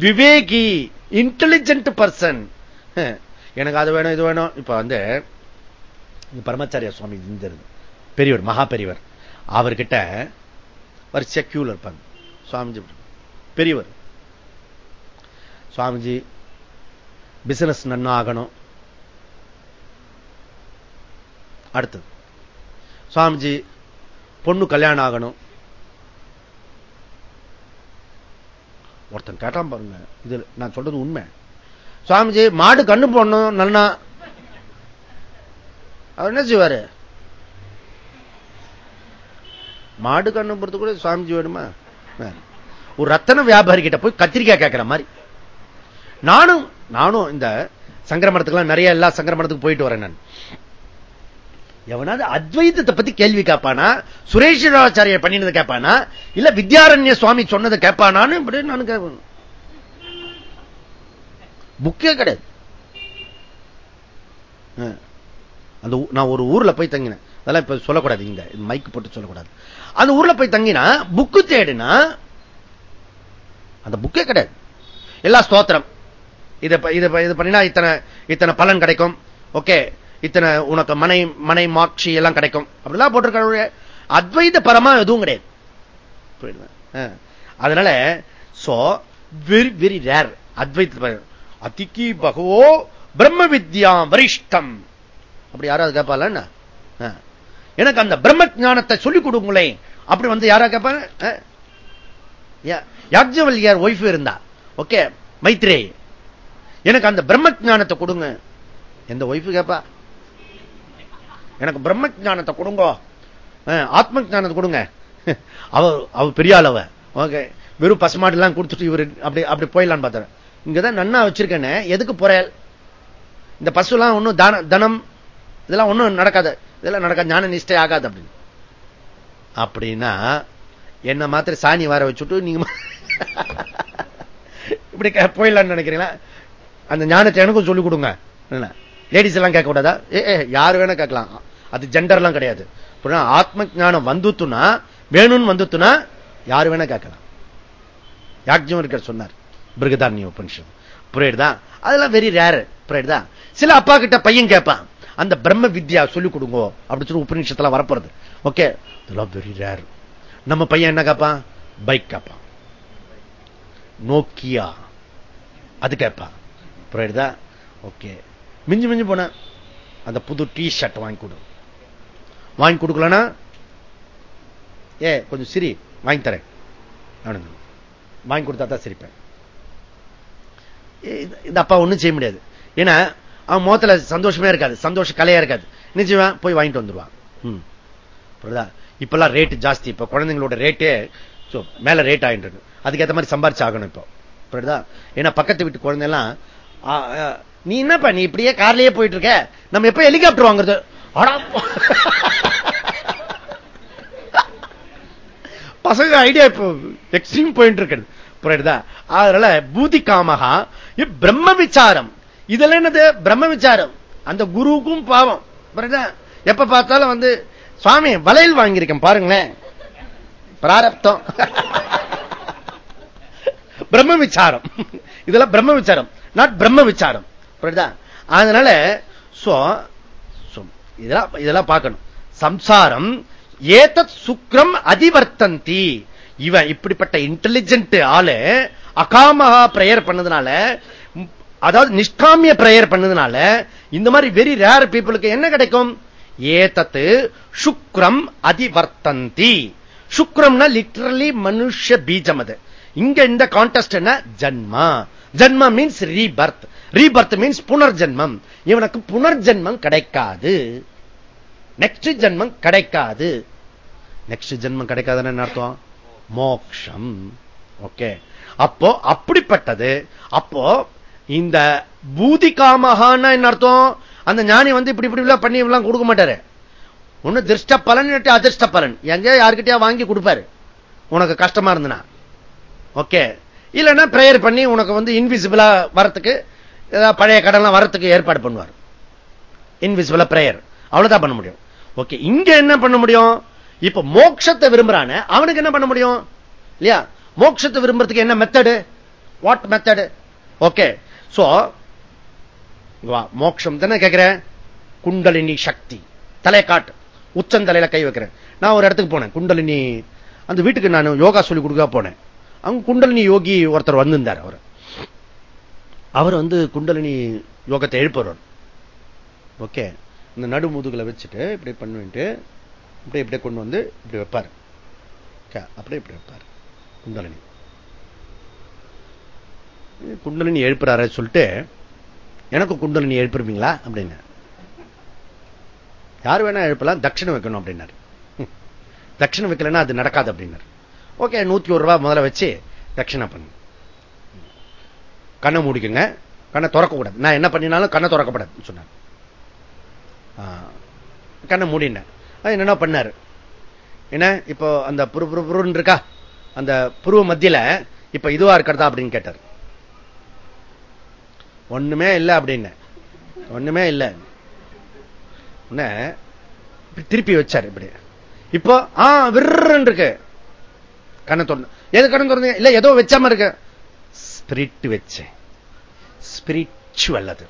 விவேகி இன்டெலிஜென்ட் பர்சன் எனக்கு அது வேணும் இது வேணும். இப்ப வந்து பரமாச்சாரிய சுவாமி இருந்திருந்து பெரியவர் மகா பெரியவர் அவர்கிட்ட வரிசையா கியூல இருப்பாங்க. சுவாமிஜி பெரியவர் சுவாமிஜி பிசினஸ் நன்னாகணும். அடுத்தது. சுவாமிஜி பொண்ணு கல்யாணம் ஆகணும். ஒருத்தன் கேட்டான் பாருங்க. இது நான் சொல்றது உண்மை. சுவாமிஜி மாடு கண்ணு போடணும் நல்லா. அவர் என்ன செய்வாரு? மாடு கண்ணு போறது கூட சுவாமிஜி வேணுமா? ஒரு ரத்தன வியாபாரி கிட்ட போய் கத்திரிக்காய் கேட்கிற மாதிரி. நானும் நானும் இந்த சங்கரமடத்துக்கெல்லாம் நிறைய எல்லா சங்கிரமணத்துக்கு போயிட்டு வரேன் நான். எவனாவது அத்வைதத்தை பத்தி கேள்வி கேட்பானா? சுரேஸ்வராச்சாரியர் பண்ணினதை கேட்பானா? இல்ல வித்யாரண்ய சுவாமி சொன்னதை கேட்பானான்னு இப்படி நான் கேட்பேன். புக்கே கிடையாது. அந்த நான் ஒரு ஊர்ல போய் தங்கினேன். அதெல்லாம் இப்ப சொல்லக்கூடாது இங்க. மைக் போட்டு சொல்லக்கூடாது. அந்த ஊர்ல போய் தங்கினா புக்கு தேடுனா அந்த புக்கே கிடையாது. எல்லா ஸ்தோத்திரம். இதை இது பண்ணினா இத்தனை இத்தனை பலன் கிடைக்கும். ஓகே இத்தனை உனக்கு மனை மனை மாட்சி எல்லாம் கிடைக்கும். அப்படிலாம் போட்டிருக்க அத்வைத பரமா எதுவும் கிடையாது. அதனால சோ வெரி வெரி ரேர் அத்வைத அதிகி பகவோ பிரம்ம வித்யா வரிஷ்டம். அப்படி யாராவது கேட்பால எனக்கு அந்த பிரம்ம ஜானத்தை சொல்லிக் கொடுங்களேன். அப்படி வந்து யாரா கேட்பாங்க யாஜ்வல்யார் ஒய்ஃப் இருந்தா. ஓகே மைத்ரே எனக்கு அந்த பிரம்ம ஜானத்தை கொடுங்க. எந்த ஒய்ஃபு கேப்பா? எனக்கு பிரம்ம ஜானத்தை கொடுங்க. ஆத்ம ஜானத்தை கொடுங்க. அவ அவ பெரிய அளவ ஓகே வெறும் பசுமாடு எல்லாம் கொடுத்துட்டு இவரு அப்படி அப்படி போயிடலான்னு பார்த்தாரு. இங்கதான் நன்னா வச்சிருக்கேன்னு எதுக்கு புறையல் இந்த பசுலாம் ஒன்றும் தான தனம் இதெல்லாம் ஒன்றும் நடக்காது. இதெல்லாம் நடக்காது ஞான நிஷ்டை ஆகாது அப்படின்னு. அப்படின்னா என்ன மாத்திர சாணி வர வச்சுட்டு நீங்க இப்படி போயிடலான்னு நினைக்கிறீங்களா? அந்த ஞானத்தை எனக்கும் சொல்லிக் கொடுங்க. லேடிஸ் எல்லாம் கேட்க கூடாதா ஏ யாரு வேணா கேட்கலாம். அது ஜெண்டர் எல்லாம் கிடையாது. ஆத்ம ஞானம் வந்துத்துனா வேணும்னு வந்துத்துனா யாரு வேணா கேட்கலாம். யாக்ஜம் இருக்க சொன்னார். பிருகதாரண்ய உபனிஷம் புரியுதா அதெல்லாம் வெரி ரேர் புரியுதா சில அப்பா கிட்ட பையன் கேட்பான். அந்த பிரம்ம வித்யா சொல்லிக் கொடுங்க அப்படின்னு சொல்லி உபநிஷத்துல வரப்போறது. ஓகே. இதெல்லாம் வெரி ரேர் நம்ம பையன் என்ன கேட்பான் பைக் கேட்பான் நோக்கியா? அது கேட்பான் புரியுதா? ஓகே. மிஞ்சு மிஞ்சு போன அந்த புது டி ஷர்ட் வாங்கி கொடு. வாங்கி கொடுக்கலனா? ஏ கொஞ்சம் சிரி. வாங்கி தரேன். வாங்கி கொடுத்தா தான் சிரிப்பேன். இந்த அப்பா ஒன்றும் செய்ய முடியாது. ஏன்னா அவன் முகத்தில் சந்தோஷமே இருக்காது. சந்தோஷ கலையா இருக்காது. நிச்சயம் போய் வாங்கிட்டு வந்துடுவான் வந்துருவான் இப்பெல்லாம் ரேட் ஜாஸ்தி. இப்ப குழந்தைங்களோட ரேட்டே மேல ரேட் ஆயிட்டு அதுக்கேற்ற மாதிரி சம்பாரிச்சு ஆகணும் இப்போ. புரியுதா ஏன்னா பக்கத்து வீட்டு குழந்தைலாம் நீ என்னப்பா நீ இப்படியே கார்லயே போயிட்டு இருக்க நம்ம எப்ப ஹெலிகாப்டர் வாங்குறது? பசங்க ஐடியா இப்போ எக்ஸ்ட்ரீம் போயிட்டு இருக்கிறது புரியுதா அதனால பூதி காமகா பிரம்ம விசாரம். இதெல்லாம் என்னது? பிரம்ம விசாரம். அந்த குருவுக்கும் பாவம். புரியுதா எப்ப பார்த்தாலும் வந்து சுவாமி வளையல் வாங்கியிருக்கேன் பாருங்களேன். பிராரப்தம். பிரம்ம விசாரம். இதெல்லாம் பிரம்ம விசாரம். நாட் பிரம்ம விசாரம். அதனால இதெல்லாம் இதெல்லாம் பார்க்கணும். சம்சாரம் ஏதத் சுக்ரம் அதிவர்த்தந்தி. இவன் இப்படிப்பட்ட இன்டெலிஜென்ட் ஆளு அகாமகா பிரேயர் பண்ணதுனால அதாவது நிஷ்காமிய பிரேயர் பண்ணதுனால இந்த மாதிரி வெரி ரேர் பீப்புளுக்கு என்ன கிடைக்கும்? ஏதத்து சுக்ரம் அதிவர்த்தந்தி. சுக்ரம்னா லிட்டரலி மனுஷ பீஜம் அது இங்க இந்த கான்டெஸ்ட் என்ன? ஜன்மா. ஜன்மா மீன்ஸ் ரீபர்த் ரீபர்த் மீன்ஸ் புனர்ஜன்மம். இவனுக்கு புனர்ஜன்மம் கிடைக்காது. நெக்ஸ்ட் ஜென்மம் கிடைக்காது. நெக்ஸ்ட் ஜென்மம் கிடைக்காதுன்னு அர்த்தம்? மோக்ஷம். ஓகே அப்போ அப்படிப்பட்டது. அப்போ இந்த பூதி காமகான்னு என்ன அர்த்தம்? அந்த ஞானி வந்து இப்படி இப்படி பண்ணி எல்லாம் கொடுக்க மாட்டாரு. ஒண்ணு திருஷ்ட பலன் அதிர்ஷ்ட பலன். எங்க யாருக்கிட்டயா வாங்கி கொடுப்பாரு. உனக்கு கஷ்டமா இருந்தனா ஓகே. இல்லைன்னா பிரேயர் பண்ணி உனக்கு வந்து இன்விசிபிளா வரத்துக்கு ஏதாவது பழைய கடன்லாம் வரத்துக்கு ஏற்பாடு பண்ணுவார். இன்விசிபிளா பிரேயர் அவ்வளவுதான் பண்ண முடியும். ஓகே. இங்க என்ன பண்ண முடியும்? இப்ப மோட்சத்தை விரும்புறான அவனுக்கு என்ன பண்ண முடியும்? இல்லையா? மோட்சத்தை விரும்புறதுக்கு என்ன method what method okay. So மோட்சம் தானே கேட்கிறேன் குண்டலினி சக்தி. தலை காட்டு. உச்சந்தலையில கை வைக்கிறேன். நான் ஒரு இடத்துக்கு போனேன். குண்டலினி அந்த வீட்டுக்கு நான் யோகா சொல்லி கொடுக்க போனேன். அங்க குண்டலினி யோகி ஒருத்தர் வந்திருந்தார் அவர். அவர் வந்து குண்டலினி யோகத்தை எழுப்புறவர். ஓகே. இந்த நடு முதுகுல வச்சுட்டு இப்படி பண்ணிட்டு அப்படியே இப்படியே கொண்டு வந்து இப்படி வைப்பார். அப்படியே இப்படி வைப்பார். குண்டலினி. குண்டலினி எழுப்புறாரு சொல்லிட்டு எனக்கு குண்டலினி எழுப்பிருப்பீங்களா? அப்படின்னு யார் வேணா எழுப்பலாம் தட்சிணம் வைக்கணும் அப்படின்னாரு. தட்சிணம் வைக்கலன்னா அது நடக்காது அப்படின்னாரு. ஓகே நூத்தி ஒரு ரூபாய் முதல்ல வச்சு தட்சிணம் பண்ணு கண்ணை மூடிக்குங்க. கண்ணை திறக்கக்கூடாது. நான் என்ன பண்ணினாலும் கண்ணை திறக்கப்படாது சொன்னார். கண்ணை மூடினேன். என்னென்ன பண்ணாரு. என்ன இப்போ அந்த புரு புரு இருக்கா? அந்த புருவ மத்தியில இப்ப இதுவா இருக்கிறதா அப்படின்னு கேட்டார். ஒண்ணுமே இல்லை அப்படின்னு. ஒண்ணுமே இல்லை. திருப்பி வச்சாரு இப்படி. இப்போ ஆ விர்றன் இருக்கு கண்ணை தொடர்ந்து எது கண்ணை தொடர்ந்து இல்ல ஏதோ வச்சாம இருக்கு. ஸ்பிரிட் வச்சேன் ஸ்பிரிச்சுவல் அது.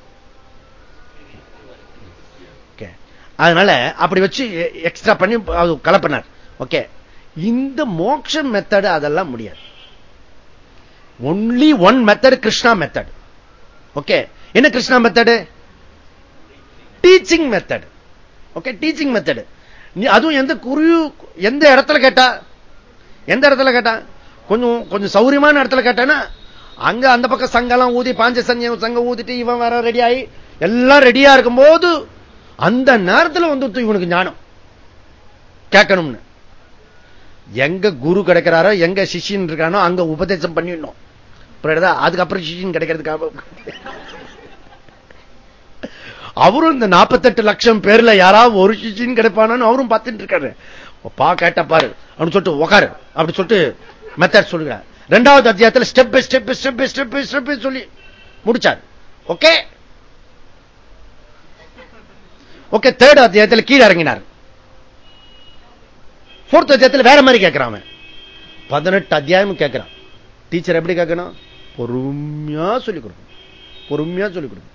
அதனால அப்படி வச்சு எக்ஸ்ட்ரா பண்ணி அது கலப்பினார். ஓகே இந்த மோக்ஷ மெத்தடு அதெல்லாம் முடியாது. Only one method Krishna method okay என்ன Krishna method teaching method okay teaching method அதுவும் எந்த குரு எந்த இடத்துல கேட்டா? எந்த இடத்துல கேட்டா? கொஞ்சம் கொஞ்சம் சௌரியமான இடத்துல கேட்டானா அங்க அந்த பக்கம் சங்கெல்லாம் ஊதி பாஞ்ச சங்கம் சங்கம் ஊதிட்டு இவன் வர ரெடி ஆகி எல்லாம் ரெடியா இருக்கும் போது அந்த நேரத்தில் வந்து இவனுக்கு ஞானம். கேட்கணும்னு. எங்க குரு கிடைக்கிறாரோ எங்க சிஷியன் இருக்கானோ அங்க உபதேசம் பண்ணிடணும். அதுக்கப்புறம் சிஷியன் கிடைக்கிறதுக்காக அவரும் இந்த நாற்பத்தெட்டு லட்சம் பேர்ல யாராவது ஒரு சிஷியன் கிடைப்பானு அவரும் பார்த்துட்டு இருக்காரு. பா கேட்ட பாரு அப்படின்னு சொல்லிட்டு உக்காரு. அப்படி சொல்லிட்டு மெத்தட் சொல்லுகிறார் ரெண்டாவது அத்தியாயத்தில் step by step step step step சொல்லி முடிச்சார். ஓகே ஓகே தேர்ட் அத்தியாயத்தில் கீழே இறங்கினார். போர்த் அத்தியாயத்தில் வேற மாதிரி கேட்கிறான் பதினெட்டு அத்தியாயம் கேட்கிறான் டீச்சர் எப்படி கேட்கணும்? பொறுமையா சொல்லிக் கொடுக்கணும். பொறுமையா சொல்லிக் கொடுக்கணும்.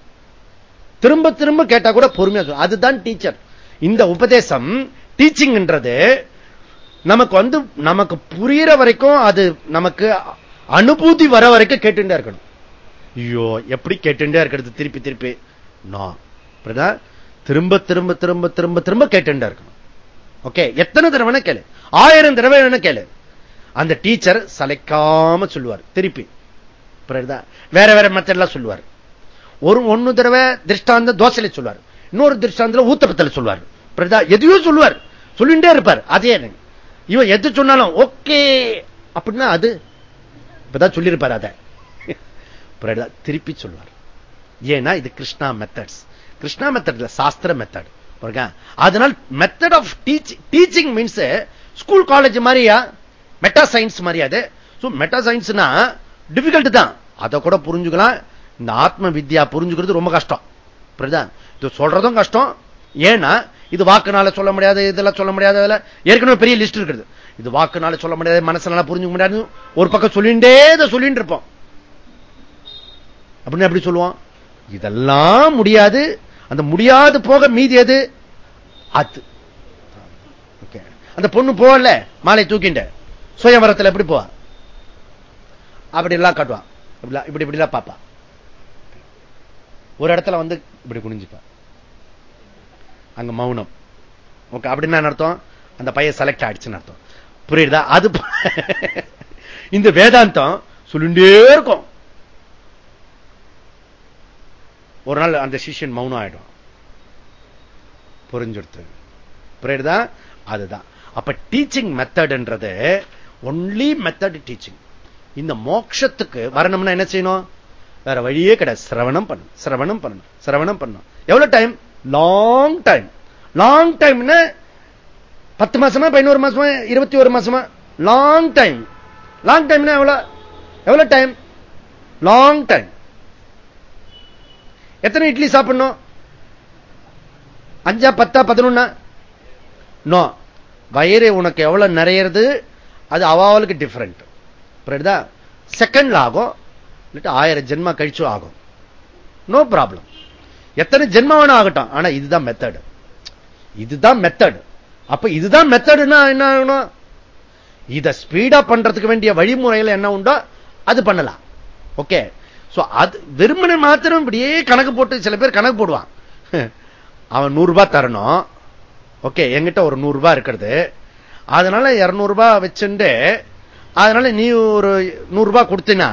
திரும்ப திரும்ப கேட்டா கூட பொறுமையா அதுதான் டீச்சர். இந்த உபதேசம் டீச்சிங்ன்றது நமக்கு வந்து நமக்கு புரியிற வரைக்கும் அது நமக்கு அனுபூதி வர வரைக்கும் கேட்டுட்டே இருக்கணும். ஐயோ எப்படி கேட்டுட்டே இருக்கிறது திருப்பி திருப்பி? நான் திரும்ப திரும்ப திரும்ப திரும்ப திரும்ப கேட்டுட்டே இருக்கணும். ஓகே எத்தனை தடவை கேளு. ஆயிரம் தடவை வேணா கேளு. அந்த டீச்சர் சலைக்காம சொல்லுவார் திருப்பி. வேற வேற மெத்தட்லாம் சொல்லுவார். ஒரு ஒன்னு தடவை திருஷ்டாந்த தோசையில சொல்லுவார். இன்னொரு திருஷ்டாந்தில ஊத்தப்பத்துல சொல்லுவார். எதையும் சொல்லுவார். சொல்லிட்டே இருப்பார். அதே இவன் எது சொன்னாலும் ஓகே. அப்படின்னா அது இப்பதான் சொல்லியிருப்பார் அத. திருப்பி சொல்லுவார். ஏன்னா இது கிருஷ்ணா மெத்தட்ஸ் கிருஷ்ணா மெத்தட்ல சாஸ்திர மெத்தட் அதனால் method of teaching means school college மாதிரியா? மெட்டா சயின்ஸ் மாதிரியா அது? மெட்டா சயின்ஸ்னா டிபிகல்ட் தான். அதை கூட புரிஞ்சுக்கலாம். இந்த ஆத்ம வித்யா புரிஞ்சுக்கிறது ரொம்ப கஷ்டம். இது சொல்றதும் கஷ்டம். ஏன்னா இது வாக்குனால சொல்ல முடியாது இதெல்லாம் சொல்ல முடியாது அதெல்லாம் ஏற்கனவே பெரிய லிஸ்ட் இருக்குது. இது வாக்குனால சொல்ல முடியாது மனசுனால புரிஞ்சுக்க முடியாது ஒரு பக்கம் சொல்லிண்டே இதை சொல்லிட்டு இருப்போம். அப்படின்னு எப்படி சொல்லுவோம்? இதெல்லாம் முடியாது. அந்த முடியாது போக மீதி எது? அது. அந்த பொண்ணு போகல. மாலை தூக்கிண்ட சுயவரத்தில் எப்படி போவா? அப்படி எல்லாம் காட்டுவான் இப்படி இப்படி இப்படிலாம் பார்ப்பான் ஒரு இடத்துல வந்து இப்படி குனிஞ்சுப்பா. அங்க மௌனம். ஓகே அப்படின்னா அர்த்தம்? அந்த பையன் செலக்ட் ஆயிடுச்சுன்னு அர்த்தம். புரியுதா? அது இந்த வேதாந்தம் சொல்லிண்டே இருக்கும். ஒரு நாள் அந்த சிஷியன் மௌனம் ஆயிடும். புரிஞ்சுடுத்து. புரியுதா? அதுதான். அப்ப டீச்சிங் மெத்தட்ன்றது ஒன்லி மெத்தட் டீச்சிங் இந்த மோட்சத்துக்கு வரணும்னா என்ன செய்யணும்? வேற வழியே கிடையாது. சிரவணம் பண்ணும் சிரவணம் பண்ணணும். சிரவணம் பண்ணணும். எவ்வளவு time long time long time பத்து மாசமா பதினோரு மாசமா இருபத்தி ஒரு மாசமா? லாங் டைம் லாங் டைம் எவ்வளவு? எவ்வளவு டைம் லாங் டைம் எத்தனை இட்லி சாப்பிடணும்? அஞ்சா பத்தா பதினொன்னா? நோ வயிறு உனக்கு எவ்வளவு நிறையிறது? அது அவாவலுக்கு டிஃபரெண்ட் புரியுதா? செகண்ட்ல ஆகும். இல்லாட்டி ஆயிரம் ஜென்மா கழிச்சும் ஆகும். நோ ப்ராப்ளம் எத்தனை ஜென்மா வேணும் ஆகட்டும். ஆனா இதுதான் மெத்தடு இதுதான் மெத்தடு அப்ப இதுதான் மெத்தடுனா என்ன ஆகணும் இதை ஸ்பீடா பண்றதுக்கு வேண்டிய வழிமுறையில் என்ன உண்டோ அது பண்ணலாம். ஓகே அது வெறுமனை மாத்திரம் இப்படியே கணக்கு போட்டு சில பேர் கணக்கு போடுவான். அவன் நூறு ரூபாய் தரணும். ஓகே என்கிட்ட ஒரு நூறு ரூபாய் இருக்கிறது. அதனால இருநூறு ரூபாய் வச்சுட்டு அதனால நீ ஒரு நூறு ரூபாய் கொடுத்தினா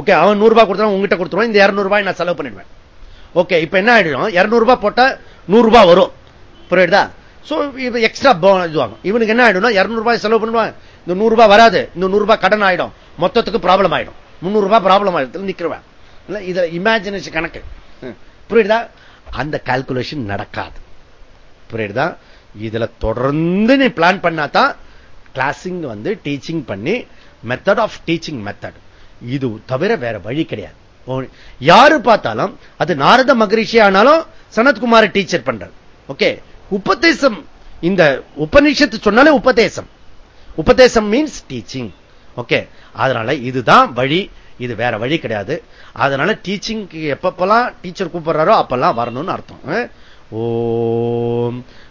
ஓகே அவன் நூறு ரூபாய் கொடுத்தா உங்ககிட்ட கொடுத்துருவான். இந்த இருநூறு ரூபாய் நான் செலவு பண்ணிடுவேன். ஓகே இப்ப என்ன ஆயிடும்? இருநூறு ரூபாய் போட்டா நூறு ரூபாய் வரும். புரியுதா? சோ எக்ஸ்ட்ரா இதுவாகும். இவனுக்கு என்ன ஆயிடும்னா இருநூறு ரூபாய் செலவு பண்ணுவான். இந்த நூறு ரூபாய் வராது. இந்த நூறு ரூபாய் கடன் ஆயிடும். மொத்தத்துக்கு ப்ராப்ளம் ஆயிடும். முன்னூறு ரூபாய் ப்ராப்ளம் ஆயிடும். நிக்கிறவன். இதுல இமேஜினேஷன் கணக்கு. புரியுதா? அந்த கால்குலேஷன் நடக்காது. புரியுதா? இதுல தொடர்ந்து நீ பிளான் பண்ணாதான் கிளாஸிங் வந்து டீச்சிங் பண்ணி மெத்தட் ஆஃப் டீச்சிங் மெத்தட் இது தவிர வேற வழி கிடையாது. யாரு பார்த்தாலும் அது நாரத மகரிஷி ஆனாலும் சனத்குமார் டீச்சர் பண்றது ஓகே உபதேசம் இந்த உபநிஷத்து சொன்னாலே உபதேசம். உபதேசம் மீன்ஸ் டீச்சிங் ஓகே அதனால இதுதான் வழி. இது வேற வழி கிடையாது. அதனால டீச்சிங்க்கு எப்பப்பெல்லாம் டீச்சர் கூப்பிடுறாரோ அப்பெல்லாம் வரணும்னு அர்த்தம். ஓம்.